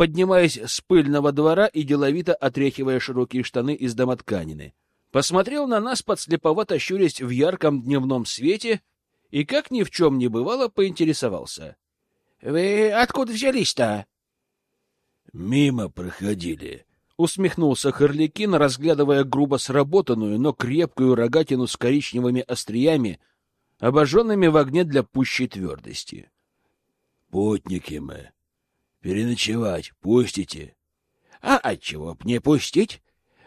S1: поднимаясь с пыльного двора и деловито отряхивая широкие штаны из домотканины. Посмотрел на нас, подслеповато щурясь в ярком дневном свете, и, как ни в чем не бывало, поинтересовался. — Вы откуда взялись-то?
S2: — Мимо проходили, —
S1: усмехнулся Харликин, разглядывая грубо сработанную, но крепкую рогатину с коричневыми остриями, обожженными в огне для пущей твердости.
S2: — Путники мы. Переночевать пустите?
S1: А отчего б не пустить?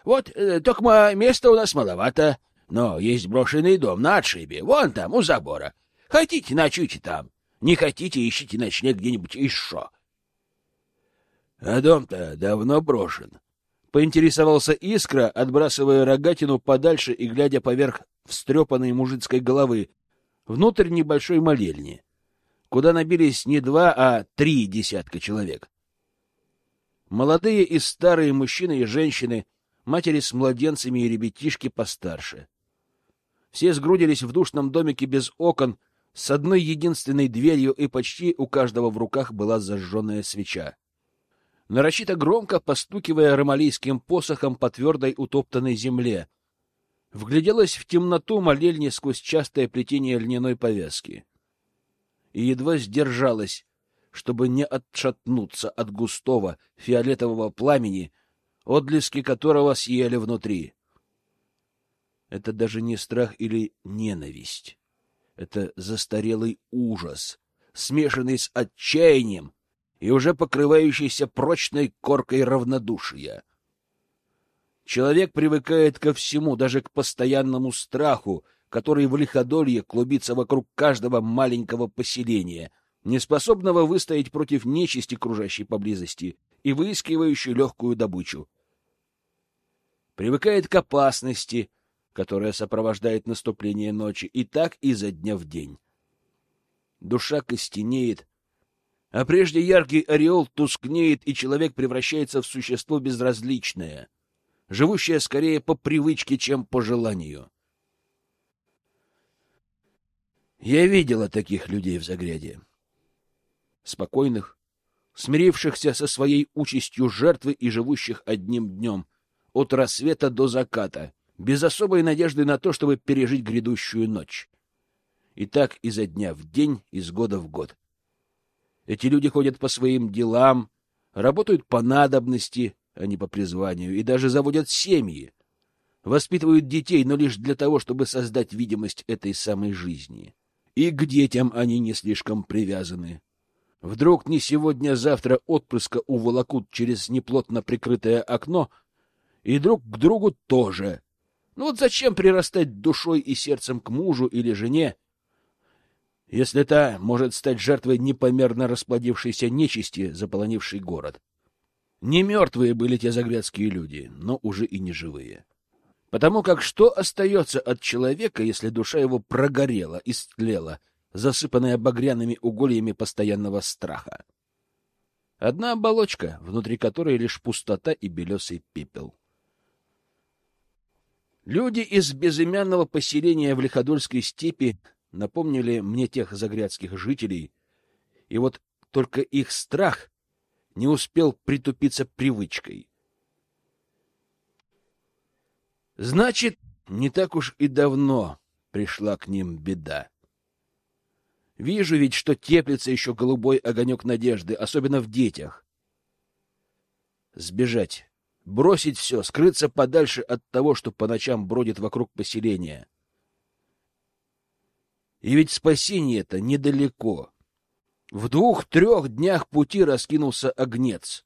S1: Вот, э, только места у нас маловато, но есть брошенный дом на отшибе, вон там, у забора. Хотите, ночуйте там. Не хотите, ищите ночлег где-нибудь еще.
S2: А дом-то давно брошен.
S1: Поинтересовался Искра, отбрасывая рогатину подальше и глядя поверх встрепанной мужицкой головы, внутрь небольшой молельни куда набились не два, а три десятка человек. Молодые и старые мужчины и женщины, матери с младенцами и ребятишки постарше. Все сгрудились в душном домике без окон, с одной единственной дверью, и почти у каждого в руках была зажженная свеча. Нарочито громко, постукивая ромалийским посохом по твердой утоптанной земле, вгляделась в темноту молельни сквозь частое плетение льняной повязки и едва сдержалась, чтобы не отшатнуться от густого фиолетового пламени, отблески которого съели внутри. Это даже не страх или ненависть. Это застарелый ужас, смешанный с отчаянием и уже покрывающийся прочной коркой равнодушия. Человек привыкает ко всему, даже к постоянному страху, который в лиходолье клубится вокруг каждого маленького поселения, неспособного выстоять против нечисти, кружащей поблизости, и выискивающей легкую добычу. Привыкает к опасности, которая сопровождает наступление ночи, и так изо дня в день. Душа костенеет, а прежде яркий ореол тускнеет, и человек превращается в существо безразличное, живущее скорее по привычке, чем по желанию. Я видела таких людей в Загряде. Спокойных, смирившихся со своей участью жертвы и живущих одним днем, от рассвета до заката, без особой надежды на то, чтобы пережить грядущую ночь. И так изо дня в день, из года в год. Эти люди ходят по своим делам, работают по надобности, а не по призванию, и даже заводят семьи, воспитывают детей, но лишь для того, чтобы создать видимость этой самой жизни и к детям они не слишком привязаны. Вдруг не сегодня-завтра отпрыска уволокут через неплотно прикрытое окно, и друг к другу тоже. Ну вот зачем прирастать душой и сердцем к мужу или жене, если та может стать жертвой непомерно расплодившейся нечисти, заполонившей город? Не мертвые были те загрядские люди, но уже и не живые. Потому как что остается от человека, если душа его прогорела, истлела, засыпанная багряными угольями постоянного страха? Одна оболочка, внутри которой лишь пустота и белесый пепел. Люди из безымянного поселения в Лиходольской степи напомнили мне тех загрядских жителей, и вот только их страх не успел притупиться привычкой. Значит, не так уж и давно пришла к ним беда. Вижу ведь, что теплится еще голубой огонек надежды, особенно в детях. Сбежать, бросить все, скрыться подальше от того, что по ночам бродит вокруг поселения. И ведь спасение это недалеко. В двух-трех днях пути раскинулся огнец.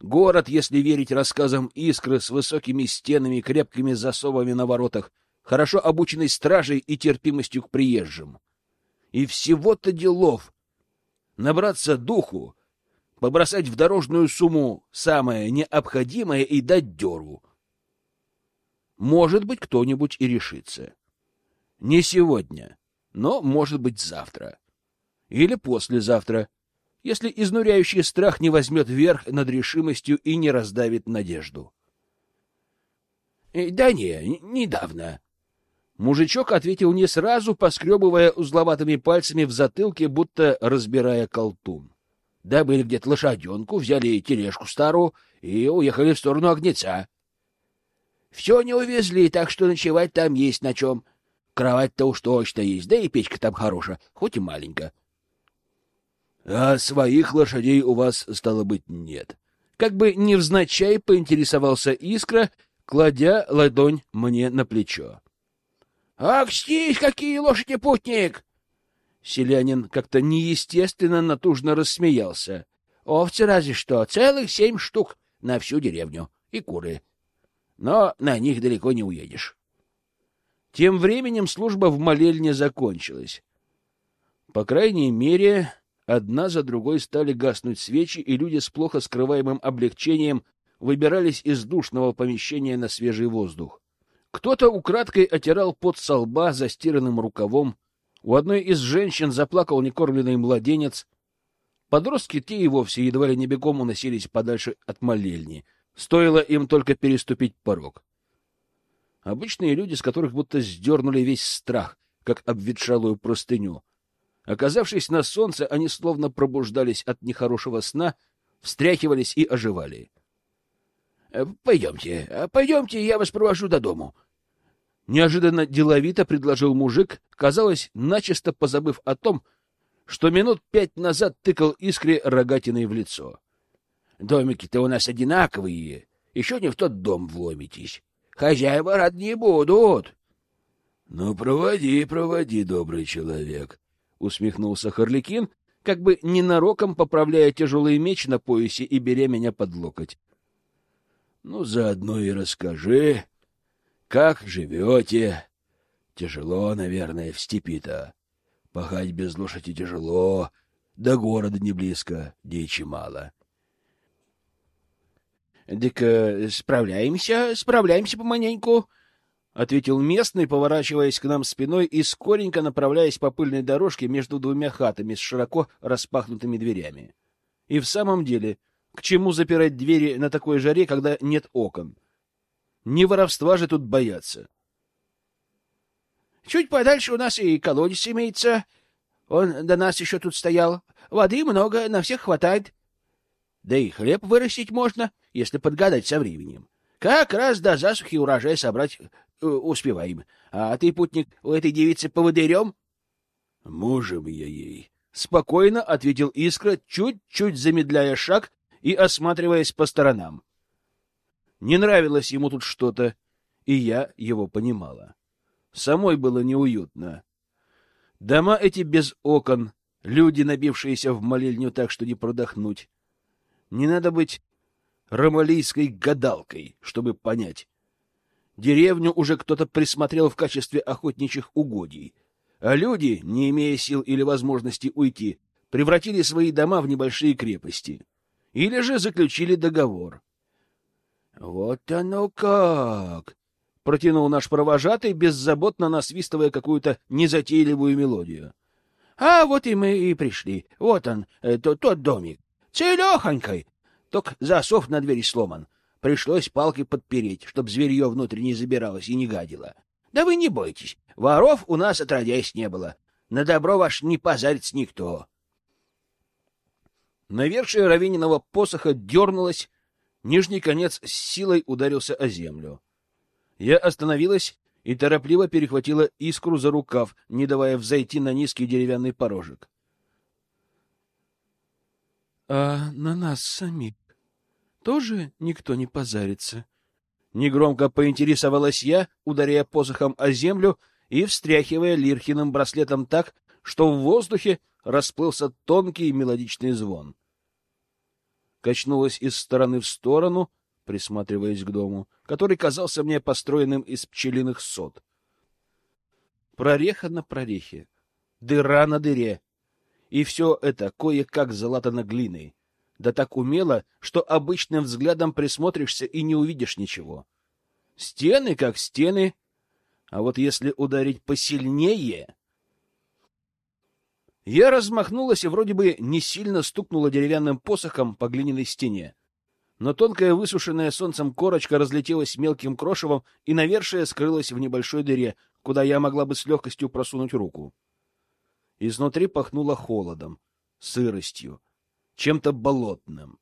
S1: Город, если верить рассказам Искры, с высокими стенами, крепкими засовами на воротах, хорошо обученной стражей и терпимостью к приезжим. И всего-то делов. Набраться духу, побросать в дорожную сумму самое необходимое и дать дёру. Может быть, кто-нибудь и решится. Не сегодня, но, может быть, завтра. Или послезавтра, если изнуряющий страх не возьмет верх над решимостью и не раздавит надежду. Э, — Да не, недавно. Мужичок ответил не сразу, поскребывая узловатыми пальцами в затылке, будто разбирая колтун. Добыли где-то лошаденку, взяли тележку старую и уехали в сторону огнеца. Все не увезли, так что ночевать там есть на чем. Кровать-то уж точно есть, да и печка там хорошая, хоть и маленькая. — А своих лошадей у вас, стало быть, нет. Как бы невзначай поинтересовался Искра, кладя ладонь мне на плечо. — Ах, стись, какие лошади, путник! Селянин как-то неестественно натужно рассмеялся. — Овцы разве что, целых семь штук на всю деревню, и куры. Но на них далеко не уедешь. Тем временем служба в молельне закончилась. По крайней мере, одна за другой стали гаснуть свечи, и люди с плохо скрываемым облегчением выбирались из душного помещения на свежий воздух. Кто-то украдкой отирал пот со лба застиранным рукавом, у одной из женщин заплакал некормленный младенец. Подростки те и вовсе едва ли не бегом уносились подальше от молельни. Стоило им только переступить порог. Обычные люди, с которых будто сдернули весь страх, как обветшалую простыню. Оказавшись на солнце, они словно пробуждались от нехорошего сна, встряхивались и оживали. Э, — Пойдемте, э, пойдемте, я вас провожу до дому. Неожиданно деловито предложил мужик, казалось, начисто позабыв о том, что минут пять назад тыкал искре рогатиной в лицо. — Домики-то у нас одинаковые, еще не в тот дом вломитесь. Хозяева рад не будут.
S2: — Ну, проводи, проводи, добрый человек, — усмехнулся Харликин, как бы ненароком поправляя тяжелый меч на поясе и беря меня под локоть. Ну, заодно и расскажи, как живете. Тяжело, наверное, в степи-то. Пахать без лошади тяжело, до города не близко, дичи мало.
S1: — Так э, справляемся, справляемся поманеньку, — ответил местный, поворачиваясь к нам спиной и скоренько направляясь по пыльной дорожке между двумя хатами с широко распахнутыми дверями. И в самом деле к чему запирать двери на такой жаре, когда нет окон? Не воровства же тут бояться. Чуть подальше у нас и колодец имеется. Он до нас еще тут стоял. Воды много, на всех хватает. Да и хлеб вырастить можно, если подгадать со временем. Как раз до засухи урожай собрать успеваем. А ты, путник, у этой девицы поводырем?
S2: — Мужем я ей.
S1: — спокойно ответил Искра, чуть-чуть замедляя шаг и осматриваясь по сторонам. Не нравилось ему тут что-то, и я его понимала. Самой было неуютно. Дома эти без окон, люди, набившиеся в молельню так, что не продохнуть. Не надо быть ромалийской гадалкой, чтобы понять. Деревню уже кто-то присмотрел в качестве охотничьих угодий, а люди, не имея сил или возможности уйти, превратили свои дома в небольшие крепости или же заключили договор. — Вот оно как! — протянул наш провожатый, беззаботно насвистывая какую-то незатейливую мелодию. — А вот и мы и пришли. Вот он, э, тот, тот домик. Целехонькой. Только засов на двери сломан. Пришлось палкой подпереть, чтоб зверье внутрь не забиралось и не гадило. Да вы не бойтесь, воров у нас отродясь не было. На добро ваш не позарится никто. Навершие равениного посоха дернулось, нижний конец с силой ударился о землю. Я остановилась и торопливо перехватила искру за рукав, не давая взойти на низкий деревянный порожек. — А на нас самих тоже никто не позарится? Негромко поинтересовалась я, ударяя посохом о землю и встряхивая Лирхиным браслетом так, что в воздухе расплылся тонкий мелодичный звон. Качнулась из стороны в сторону, присматриваясь к дому, который казался мне построенным из пчелиных сот. Прореха на прорехе, дыра на дыре, и все это кое-как залатано глиной. Да так умело, что обычным взглядом присмотришься и не увидишь ничего. Стены как стены, а вот если ударить посильнее... Я размахнулась и вроде бы не сильно стукнула деревянным посохом по глиняной стене. Но тонкая высушенная солнцем корочка разлетелась мелким крошевом и навершие скрылась в небольшой дыре, куда я могла бы с легкостью просунуть руку. Изнутри пахнуло холодом, сыростью, чем-то болотным.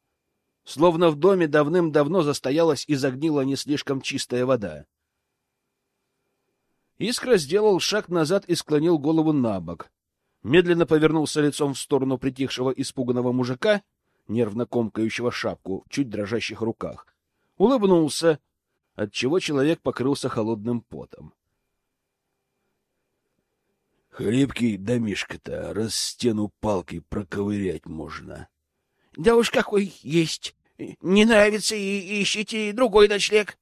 S1: Словно в доме давным-давно застоялась и загнила не слишком чистая вода. Искра сделал шаг назад и склонил голову на бок. Медленно повернулся лицом в сторону притихшего испуганного мужика, нервно комкающего шапку в чуть дрожащих руках. Улыбнулся, отчего человек покрылся холодным потом.
S2: Хлипкий домишко-то, раз стену палкой проковырять можно.
S3: — Да уж какой есть. Не нравится, и ищите другой ночлег.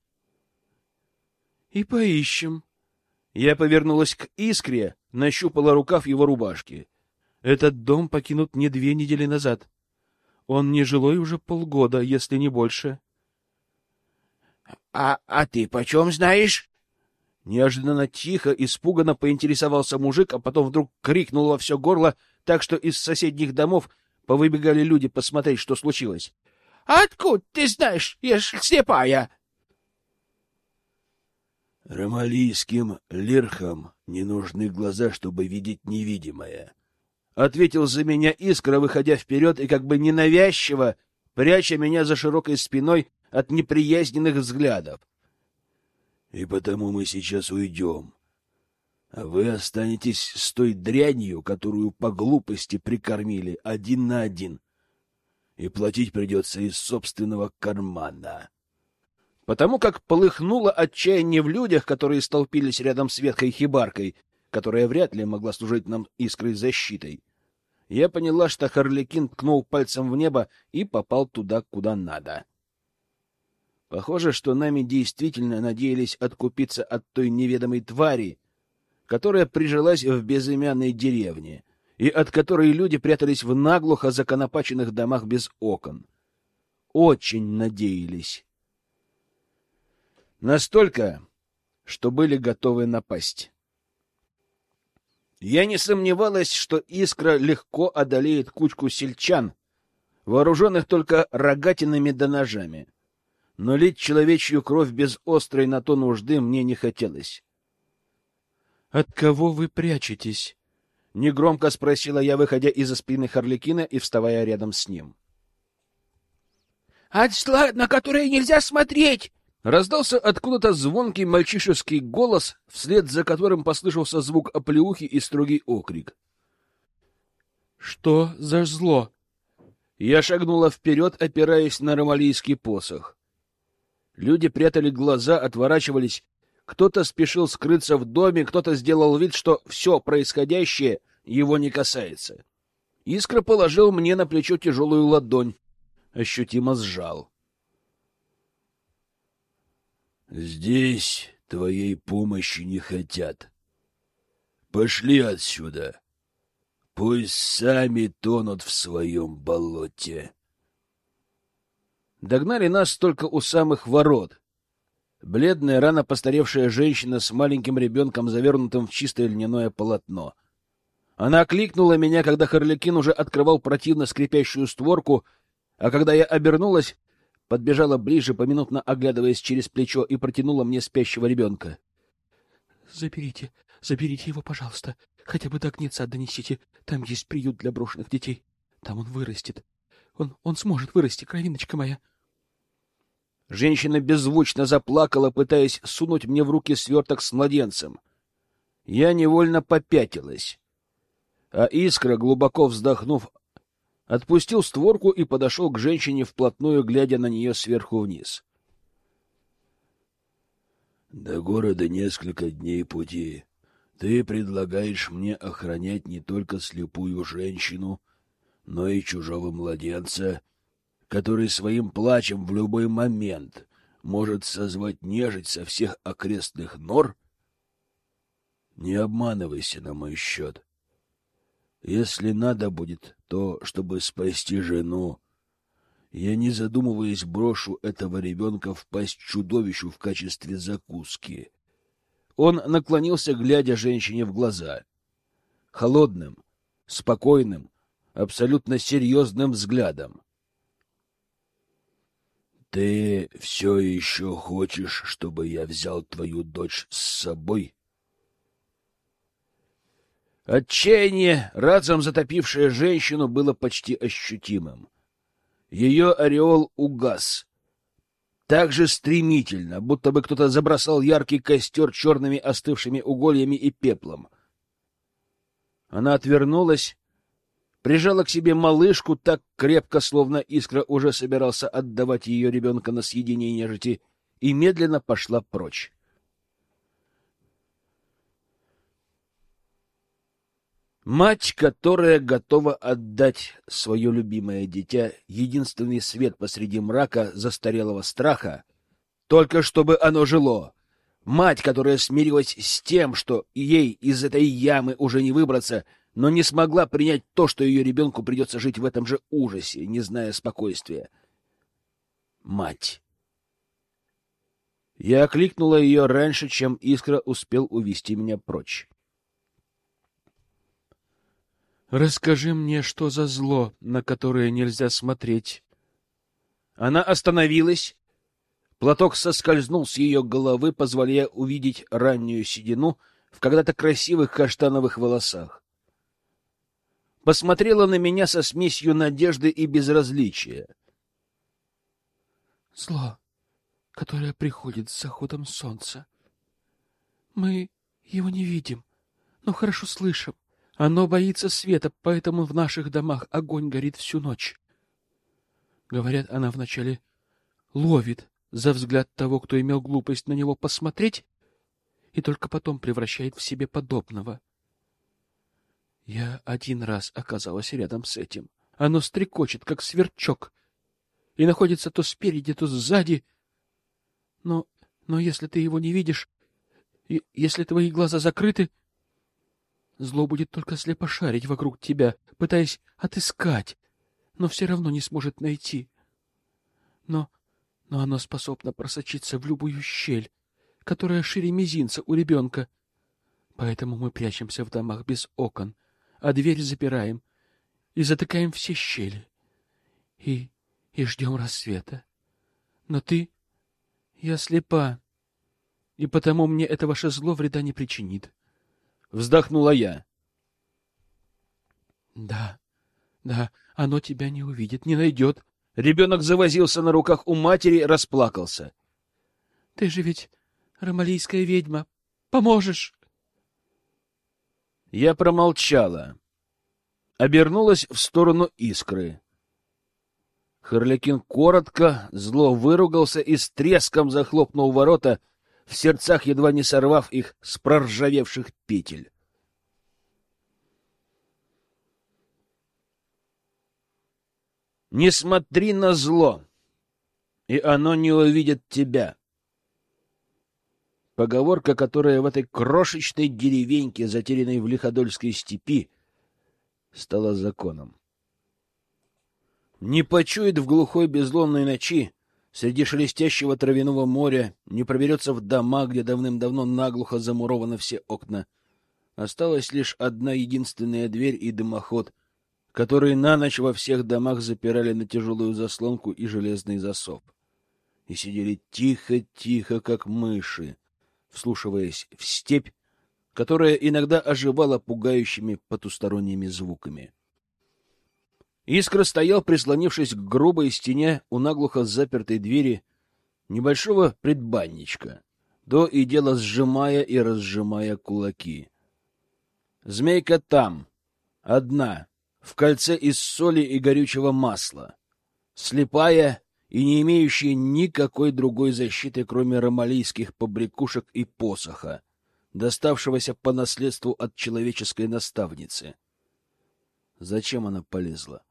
S1: — И поищем. Я повернулась к Искре, нащупала рукав его рубашки. Этот дом покинут не две недели назад. Он не жилой уже полгода, если не больше.
S3: — А, а ты почем знаешь?
S1: Неожиданно тихо, испуганно поинтересовался мужик, а потом вдруг крикнул во все горло, так что из соседних домов повыбегали люди посмотреть, что случилось.
S3: — Откуда ты знаешь? Я ж слепая.
S2: Ромалийским лирхам не нужны глаза, чтобы видеть невидимое.
S1: Ответил за меня искра, выходя вперед и как бы ненавязчиво, пряча меня за широкой спиной от неприязненных взглядов.
S2: И потому мы сейчас уйдем. А вы останетесь с той дрянью, которую по глупости прикормили один на один. И платить придется из собственного кармана.
S1: Потому как полыхнуло отчаяние в людях, которые столпились рядом с ветхой хибаркой, которая вряд ли могла служить нам искрой защитой. Я поняла, что Харликин ткнул пальцем в небо и попал туда, куда надо. Похоже, что нами действительно надеялись откупиться от той неведомой твари, которая прижилась в безымянной деревне, и от которой люди прятались в наглухо законопаченных домах без окон. Очень надеялись. Настолько, что были готовы напасть. Я не сомневалась, что искра легко одолеет кучку сельчан, вооруженных только рогатинами да ножами но лить человечью кровь без острой на то нужды мне не хотелось. — От кого вы прячетесь? — негромко спросила я, выходя из-за спины Харликина и вставая рядом с ним.
S3: — От зла, на которое нельзя смотреть!
S1: Раздался откуда-то звонкий мальчишеский голос, вслед за которым послышался звук оплеухи и строгий окрик. — Что за зло? Я шагнула вперед, опираясь на ромалийский посох. Люди прятали глаза, отворачивались. Кто-то спешил скрыться в доме, кто-то сделал вид, что все происходящее его не касается. Искра положил мне на плечо тяжелую ладонь, ощутимо сжал.
S2: «Здесь твоей помощи не хотят. Пошли отсюда. Пусть сами тонут в своем болоте».
S1: Догнали нас только у самых ворот. Бледная, рано постаревшая женщина с маленьким ребенком, завернутым в чистое льняное полотно. Она окликнула меня, когда Харликин уже открывал противно скрипящую створку, а когда я обернулась, подбежала ближе, поминутно оглядываясь через плечо, и протянула мне спящего ребенка.
S4: — Заберите, заберите его, пожалуйста. Хотя бы до гнеца донесите. Там есть приют для брошенных детей. Там он вырастет. Он, он сможет вырасти, кровиночка моя.
S1: — Женщина беззвучно заплакала, пытаясь сунуть мне в руки сверток с младенцем. Я невольно попятилась. А Искра, глубоко вздохнув, отпустил створку и подошел к женщине вплотную, глядя на нее сверху вниз.
S2: «До города несколько дней пути. Ты предлагаешь мне охранять не только слепую женщину, но и чужого младенца» который своим плачем в любой момент может созвать нежить со всех окрестных нор? Не обманывайся на мой счет. Если надо будет, то, чтобы спасти жену, я, не задумываясь, брошу этого ребенка в пасть чудовищу в качестве закуски.
S1: Он наклонился, глядя женщине в глаза. Холодным, спокойным, абсолютно серьезным взглядом.
S2: «Ты все еще хочешь, чтобы я взял твою дочь с собой?»
S1: Отчаяние, разом затопившее женщину, было почти ощутимым. Ее ореол угас. Так же стремительно, будто бы кто-то забросал яркий костер черными остывшими угольями и пеплом. Она отвернулась, прижала к себе малышку так крепко, словно искра уже собирался отдавать ее ребенка на съедение нежити, и медленно пошла прочь. Мать, которая готова отдать свое любимое дитя, единственный свет посреди мрака застарелого страха, только чтобы оно жило. Мать, которая смирилась с тем, что ей из этой ямы уже не выбраться, но не смогла принять то, что ее ребенку придется жить в этом же ужасе, не зная спокойствия. Мать. Я окликнула ее раньше, чем Искра успел увести меня прочь.
S4: Расскажи мне, что за зло, на которое нельзя смотреть.
S1: Она остановилась. Платок соскользнул с ее головы, позволяя увидеть раннюю седину в когда-то красивых каштановых волосах. Посмотрела на меня со смесью надежды и безразличия.
S4: Зло, которое приходит с заходом солнца. Мы его не видим, но хорошо слышим. Оно боится света, поэтому в наших домах огонь горит всю ночь. Говорят, она вначале ловит за взгляд того, кто имел глупость на него посмотреть, и только потом превращает в себе подобного. Я один раз оказалась рядом с этим. Оно стрекочет, как сверчок, и находится то спереди, то сзади. Но, но если ты его не видишь, и если твои глаза закрыты, Зло будет только слепо шарить вокруг тебя, пытаясь отыскать, но все равно не сможет найти. Но, но оно способно просочиться в любую щель, которая шире мизинца у ребенка. Поэтому мы прячемся в домах без окон, а дверь запираем и затыкаем все щели. И, и ждем рассвета. Но ты... Я слепа, и потому мне это ваше зло вреда не причинит
S1: вздохнула я.
S4: Да, да, оно тебя не увидит, не найдет.
S1: Ребенок завозился на руках у матери, расплакался.
S4: Ты же ведь ромалийская ведьма. Поможешь?
S1: Я промолчала. Обернулась в сторону искры. Харлякин коротко, зло выругался и с треском захлопнул ворота, в сердцах едва не сорвав их с проржавевших петель. Не смотри на зло, и оно не увидит тебя. Поговорка, которая в этой крошечной деревеньке, затерянной в Лиходольской степи, стала законом. Не почует в глухой безлунной ночи среди шелестящего травяного моря, не проберется в дома, где давным-давно наглухо замурованы все окна. Осталась лишь одна единственная дверь и дымоход, которые на ночь во всех домах запирали на тяжелую заслонку и железный засов. И сидели тихо-тихо, как мыши, вслушиваясь в степь, которая иногда оживала пугающими потусторонними звуками. Искра стоял, прислонившись к грубой стене у наглухо запертой двери небольшого предбанничка, до и дело сжимая и разжимая кулаки. Змейка там, одна, в кольце из соли и горючего масла, слепая и не имеющая никакой другой защиты, кроме ромалийских побрякушек и посоха, доставшегося по наследству от человеческой наставницы. Зачем она полезла?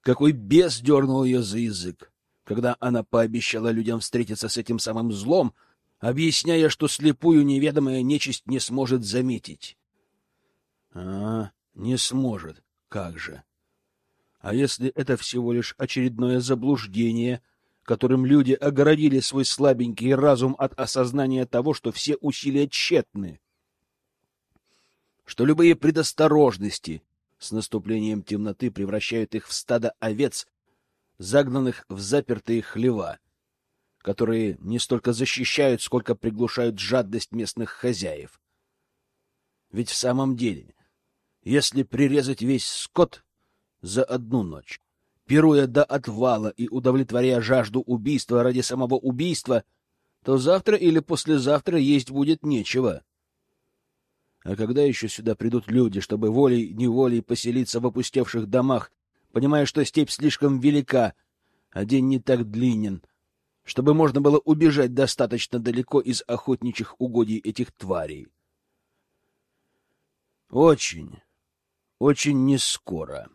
S1: Какой бес дернул ее за язык, когда она пообещала людям встретиться с этим самым злом, объясняя, что слепую неведомая нечисть не сможет заметить. А, не сможет. Как же? А если это всего лишь очередное заблуждение, которым люди огородили свой слабенький разум от осознания того, что все усилия тщетны? Что любые предосторожности с наступлением темноты превращают их в стадо овец, загнанных в запертые хлева, которые не столько защищают, сколько приглушают жадность местных хозяев. Ведь в самом деле, если прирезать весь скот за одну ночь, пируя до отвала и удовлетворяя жажду убийства ради самого убийства, то завтра или послезавтра есть будет нечего. А когда еще сюда придут люди, чтобы волей-неволей поселиться в опустевших домах, понимая, что степь слишком велика, а день не так длинен, чтобы можно было убежать достаточно далеко из охотничьих угодий этих тварей? Очень, очень нескоро.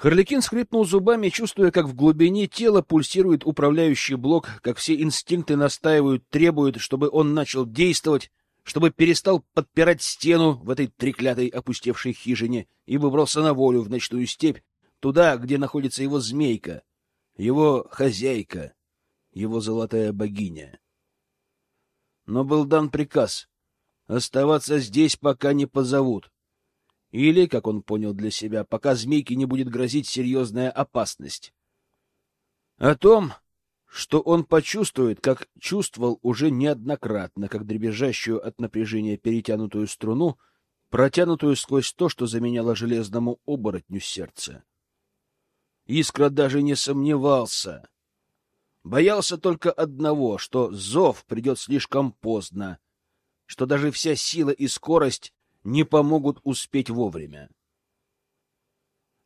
S1: Харликин скрипнул зубами, чувствуя, как в глубине тела пульсирует управляющий блок, как все инстинкты настаивают, требуют, чтобы он начал действовать, чтобы перестал подпирать стену в этой треклятой опустевшей хижине и выбрался на волю в ночную степь, туда, где находится его змейка, его хозяйка, его золотая богиня. Но был дан приказ оставаться здесь, пока не позовут. Или, как он понял для себя, пока змейке не будет грозить серьезная опасность. О том, что он почувствует, как чувствовал уже неоднократно, как дребезжащую от напряжения перетянутую струну, протянутую сквозь то, что заменяло железному оборотню сердце. Искра даже не сомневался. Боялся только одного, что зов придет слишком поздно, что даже вся сила и скорость не помогут успеть вовремя.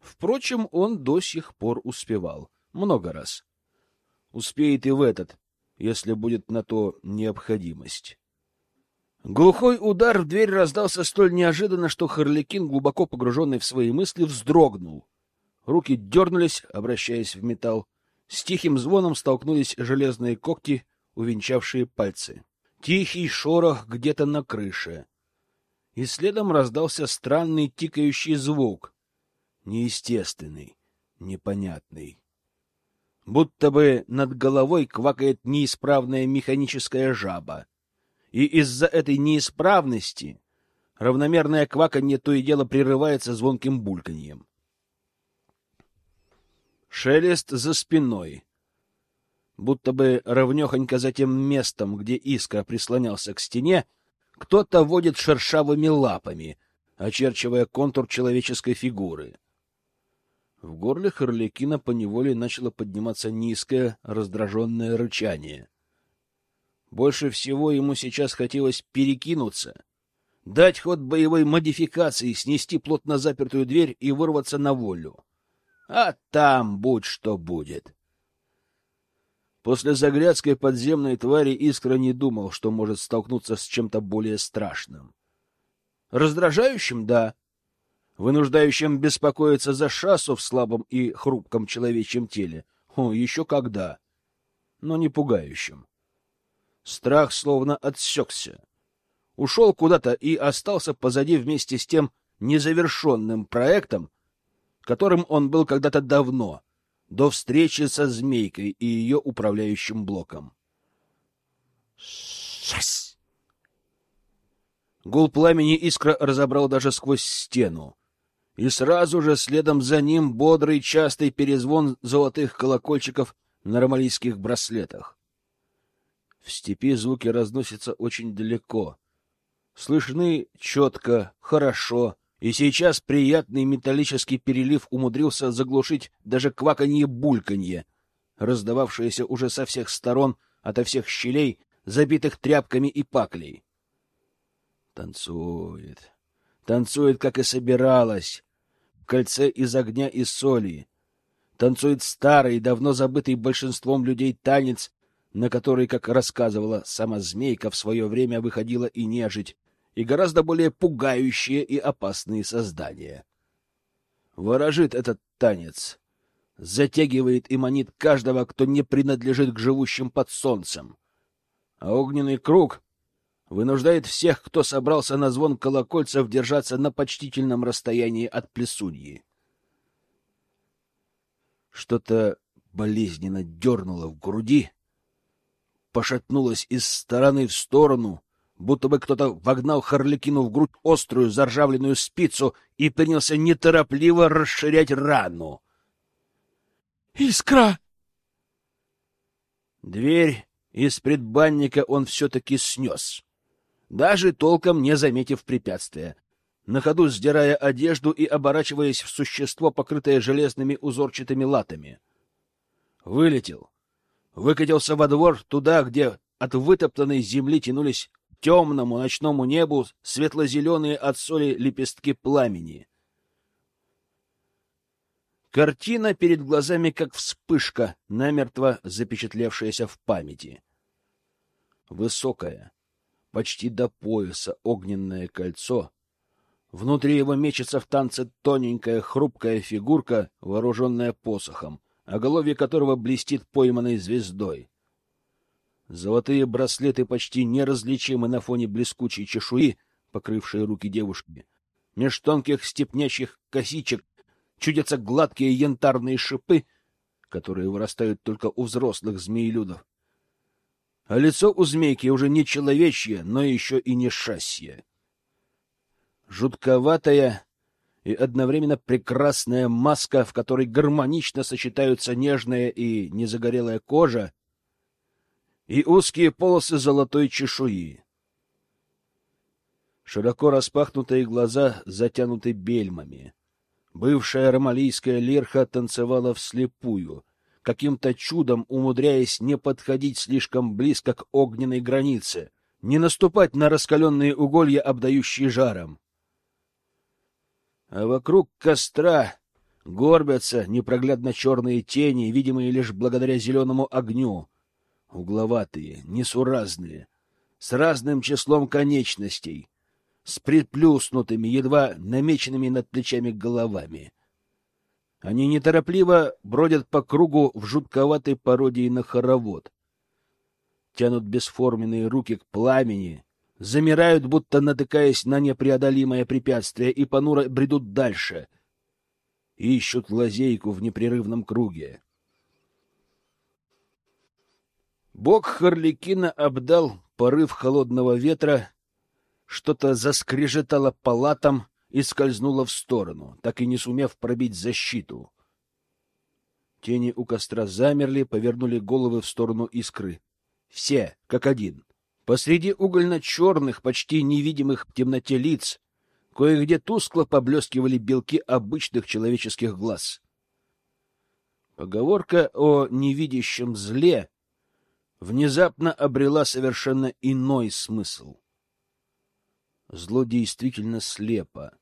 S1: Впрочем, он до сих пор успевал. Много раз. Успеет и в этот, если будет на то необходимость. Глухой удар в дверь раздался столь неожиданно, что Харликин, глубоко погруженный в свои мысли, вздрогнул. Руки дернулись, обращаясь в металл. С тихим звоном столкнулись железные когти, увенчавшие пальцы. Тихий шорох где-то на крыше и следом раздался странный тикающий звук, неестественный, непонятный. Будто бы над головой квакает неисправная механическая жаба, и из-за этой неисправности равномерное кваканье то и дело прерывается звонким бульканьем. Шелест за спиной, будто бы ровнехонько за тем местом, где искра прислонялся к стене, кто-то водит шершавыми лапами, очерчивая контур человеческой фигуры. В горле Харликина поневоле начало подниматься низкое, раздраженное рычание. Больше всего ему сейчас хотелось перекинуться, дать ход боевой модификации, снести плотно запертую дверь и вырваться на волю. А там будь что будет. После заглядской подземной твари Искра не думал, что может столкнуться с чем-то более страшным. Раздражающим — да. Вынуждающим беспокоиться за шассу в слабом и хрупком человечьем теле. О, еще когда. Но не пугающим. Страх словно отсекся. Ушел куда-то и остался позади вместе с тем незавершенным проектом, которым он был когда-то давно — до встречи со змейкой и ее управляющим блоком. Шась! Гул пламени искра разобрал даже сквозь стену. И сразу же следом за ним бодрый частый перезвон золотых колокольчиков на ромалийских браслетах. В степи звуки разносятся очень далеко. Слышны четко, хорошо, и сейчас приятный металлический перелив умудрился заглушить даже кваканье-бульканье, раздававшееся уже со всех сторон, ото всех щелей, забитых тряпками и паклей. Танцует, танцует, как и собиралась, в кольце из огня и соли. Танцует старый, давно забытый большинством людей танец, на который, как рассказывала сама змейка, в свое время выходила и нежить, и гораздо более пугающие и опасные создания. Ворожит этот танец, затягивает и манит каждого, кто не принадлежит к живущим под солнцем. А огненный круг вынуждает всех, кто собрался на звон колокольцев, держаться на почтительном расстоянии от плесуньи. Что-то болезненно дернуло в груди, пошатнулось из стороны в сторону, будто бы кто-то вогнал Харликину в грудь острую заржавленную спицу и принялся неторопливо расширять рану.
S4: «Искра!»
S1: Дверь из предбанника он все-таки снес, даже толком не заметив препятствия, на ходу сдирая одежду и оборачиваясь в существо, покрытое железными узорчатыми латами. Вылетел, выкатился во двор туда, где от вытоптанной земли тянулись темному ночному небу светло-зеленые от соли лепестки пламени. Картина перед глазами, как вспышка, намертво запечатлевшаяся в памяти. Высокое, почти до пояса огненное кольцо. Внутри его мечется в танце тоненькая хрупкая фигурка, вооруженная посохом, оголовье которого блестит пойманной звездой. Золотые браслеты почти неразличимы на фоне блескучей чешуи, покрывшей руки девушки. Меж тонких степнячих косичек чудятся гладкие янтарные шипы, которые вырастают только у взрослых змеелюдов. А лицо у змейки уже не человечье, но еще и не шасье. Жутковатая и одновременно прекрасная маска, в которой гармонично сочетаются нежная и незагорелая кожа и узкие полосы золотой чешуи. Широко распахнутые глаза затянуты бельмами. Бывшая ромалийская лирха танцевала вслепую, каким-то чудом умудряясь не подходить слишком близко к огненной границе, не наступать на раскаленные уголья, обдающие жаром. А вокруг костра горбятся непроглядно черные тени, видимые лишь благодаря зеленому огню, угловатые, несуразные, с разным числом конечностей, с приплюснутыми, едва намеченными над плечами головами. Они неторопливо бродят по кругу в жутковатой пародии на хоровод. Тянут бесформенные руки к пламени, замирают, будто натыкаясь на непреодолимое препятствие, и понуро бредут дальше. Ищут лазейку в непрерывном круге. Бог Харликина обдал порыв холодного ветра, что-то заскрежетало палатам и скользнуло в сторону, так и не сумев пробить защиту. Тени у костра замерли, повернули головы в сторону искры. Все, как один. Посреди угольно-черных, почти невидимых в темноте лиц, кое-где тускло поблескивали белки обычных человеческих глаз. Поговорка о невидящем зле внезапно обрела совершенно иной смысл. Зло действительно слепо,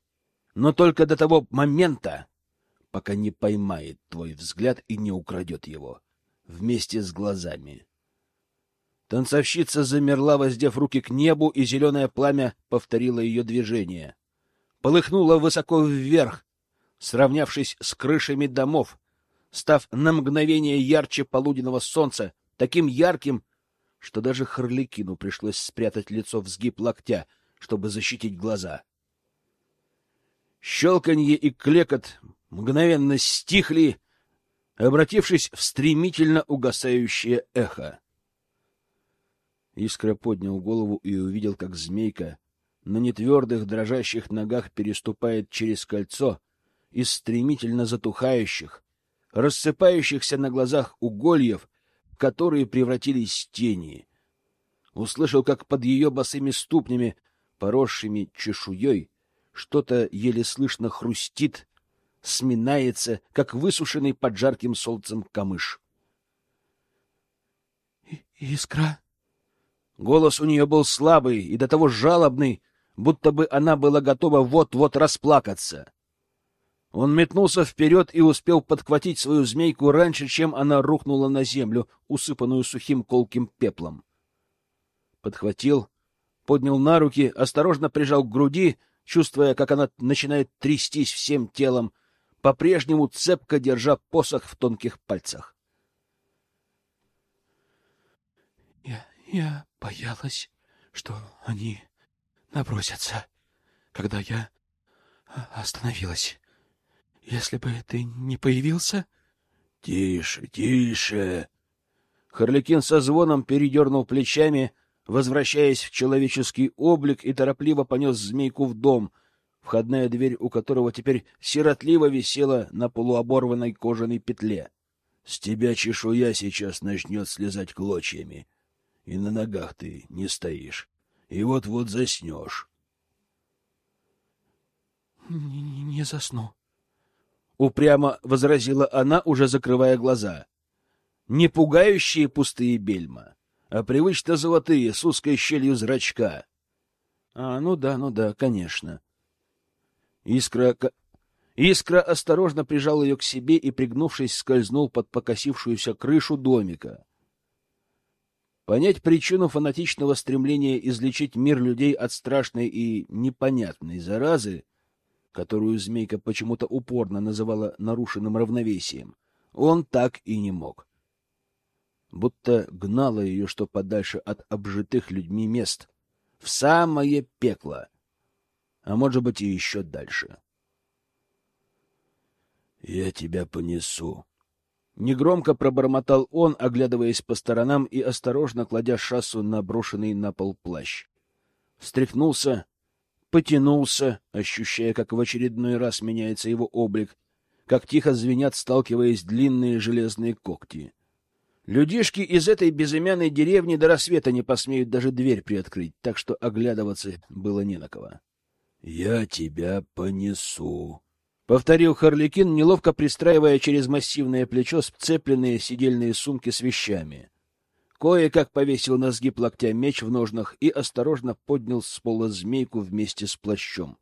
S1: но только до того момента, пока не поймает твой взгляд и не украдет его вместе с глазами. Танцовщица замерла, воздев руки к небу, и зеленое пламя повторило ее движение. Полыхнуло высоко вверх, сравнявшись с крышами домов, став на мгновение ярче полуденного солнца, таким ярким, что даже Харликину пришлось спрятать лицо в сгиб локтя, чтобы защитить глаза. Щелканье и клекот мгновенно стихли, обратившись в стремительно угасающее эхо. Искра поднял голову и увидел, как змейка на нетвердых дрожащих ногах переступает через кольцо из стремительно затухающих, рассыпающихся на глазах угольев которые превратились в тени. Услышал, как под ее босыми ступнями, поросшими чешуей, что-то еле слышно хрустит, сминается, как высушенный под жарким солнцем камыш.
S4: «Искра?»
S1: Голос у нее был слабый и до того жалобный, будто бы она была готова вот-вот расплакаться. Он метнулся вперед и успел подхватить свою змейку раньше, чем она рухнула на землю, усыпанную сухим колким пеплом. Подхватил, поднял на руки, осторожно прижал к груди, чувствуя, как она начинает трястись всем телом, по-прежнему цепко держа посох в тонких пальцах.
S4: Я, я боялась, что они набросятся, когда я остановилась. Если бы ты не появился,
S2: Тише, тише.
S1: Харликин со звоном передернул плечами, возвращаясь в человеческий облик, и торопливо понес змейку в дом, входная дверь у которого теперь сиротливо висела на полуоборванной кожаной петле.
S2: С тебя чешуя сейчас начнет слезать клочьями, и на ногах ты не стоишь, и вот-вот заснешь.
S4: — Не, не засну.
S1: Упрямо возразила она, уже закрывая глаза. Не пугающие пустые бельма, а привычно золотые, с узкой щелью зрачка. А, ну да, ну да, конечно. Искра... Искра осторожно прижал ее к себе и, пригнувшись, скользнул под покосившуюся крышу домика. Понять причину фанатичного стремления излечить мир людей от страшной и непонятной заразы, которую змейка почему-то упорно называла нарушенным равновесием, он так и не мог. Будто гнала ее что подальше от обжитых людьми мест, в самое пекло, а может быть и еще дальше.
S2: «Я тебя понесу»,
S1: Негромко пробормотал он, оглядываясь по сторонам и осторожно кладя шассу на брошенный на пол плащ. Встряхнулся, потянулся, ощущая, как в очередной раз меняется его облик, как тихо звенят, сталкиваясь длинные железные когти. Людишки из этой безымянной деревни до рассвета не посмеют даже дверь приоткрыть, так что оглядываться было не на кого.
S2: — Я тебя понесу, —
S1: повторил Харликин, неловко пристраивая через массивное плечо сцепленные сидельные сумки с вещами. Кое-как повесил на сгиб локтя меч в ножнах и осторожно поднял с пола змейку вместе с плащом.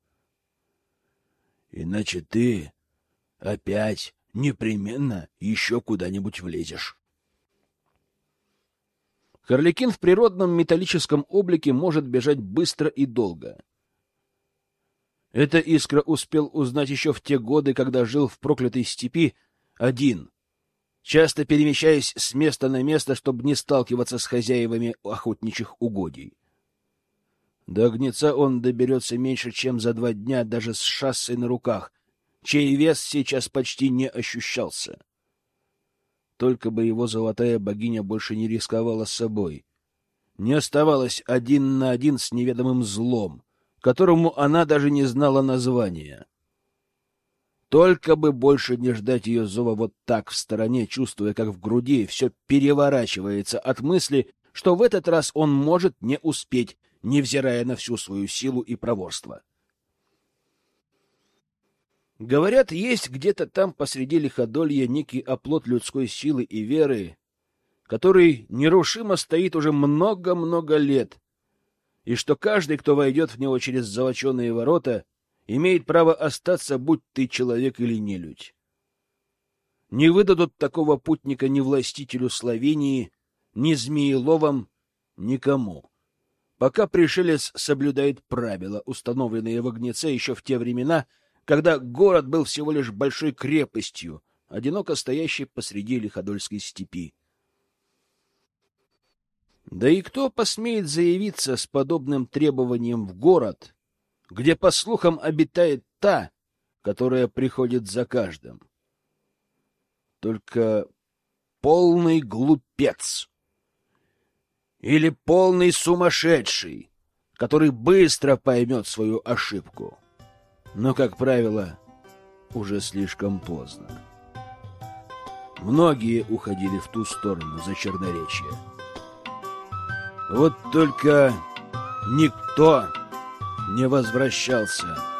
S2: — Иначе ты опять непременно еще куда-нибудь влезешь.
S1: Харликин в природном металлическом облике может бежать быстро и долго — это Искра успел узнать еще в те годы, когда жил в проклятой степи один, часто перемещаясь с места на место, чтобы не сталкиваться с хозяевами охотничьих угодий. До огнеца он доберется меньше, чем за два дня даже с шассой на руках, чей вес сейчас почти не ощущался. Только бы его золотая богиня больше не рисковала собой. Не оставалась один на один с неведомым злом — которому она даже не знала названия. Только бы больше не ждать ее зова вот так в стороне, чувствуя, как в груди все переворачивается от мысли, что в этот раз он может не успеть, невзирая на всю свою силу и проворство. Говорят, есть где-то там посреди лиходолья некий оплот людской силы и веры, который нерушимо стоит уже много-много лет, и что каждый, кто войдет в него через золоченые ворота, имеет право остаться, будь ты человек или нелюдь. Не выдадут такого путника ни властителю Словении, ни змееловам, никому. Пока пришелец соблюдает правила, установленные в Огнеце еще в те времена, когда город был всего лишь большой крепостью, одиноко стоящей посреди Лиходольской степи. Да и кто посмеет заявиться с подобным требованием в город, где, по слухам, обитает та, которая приходит за каждым? Только полный глупец или полный сумасшедший, который быстро поймет свою ошибку. Но, как правило, уже слишком поздно. Многие уходили в ту сторону за Черноречье. Вот только никто не возвращался.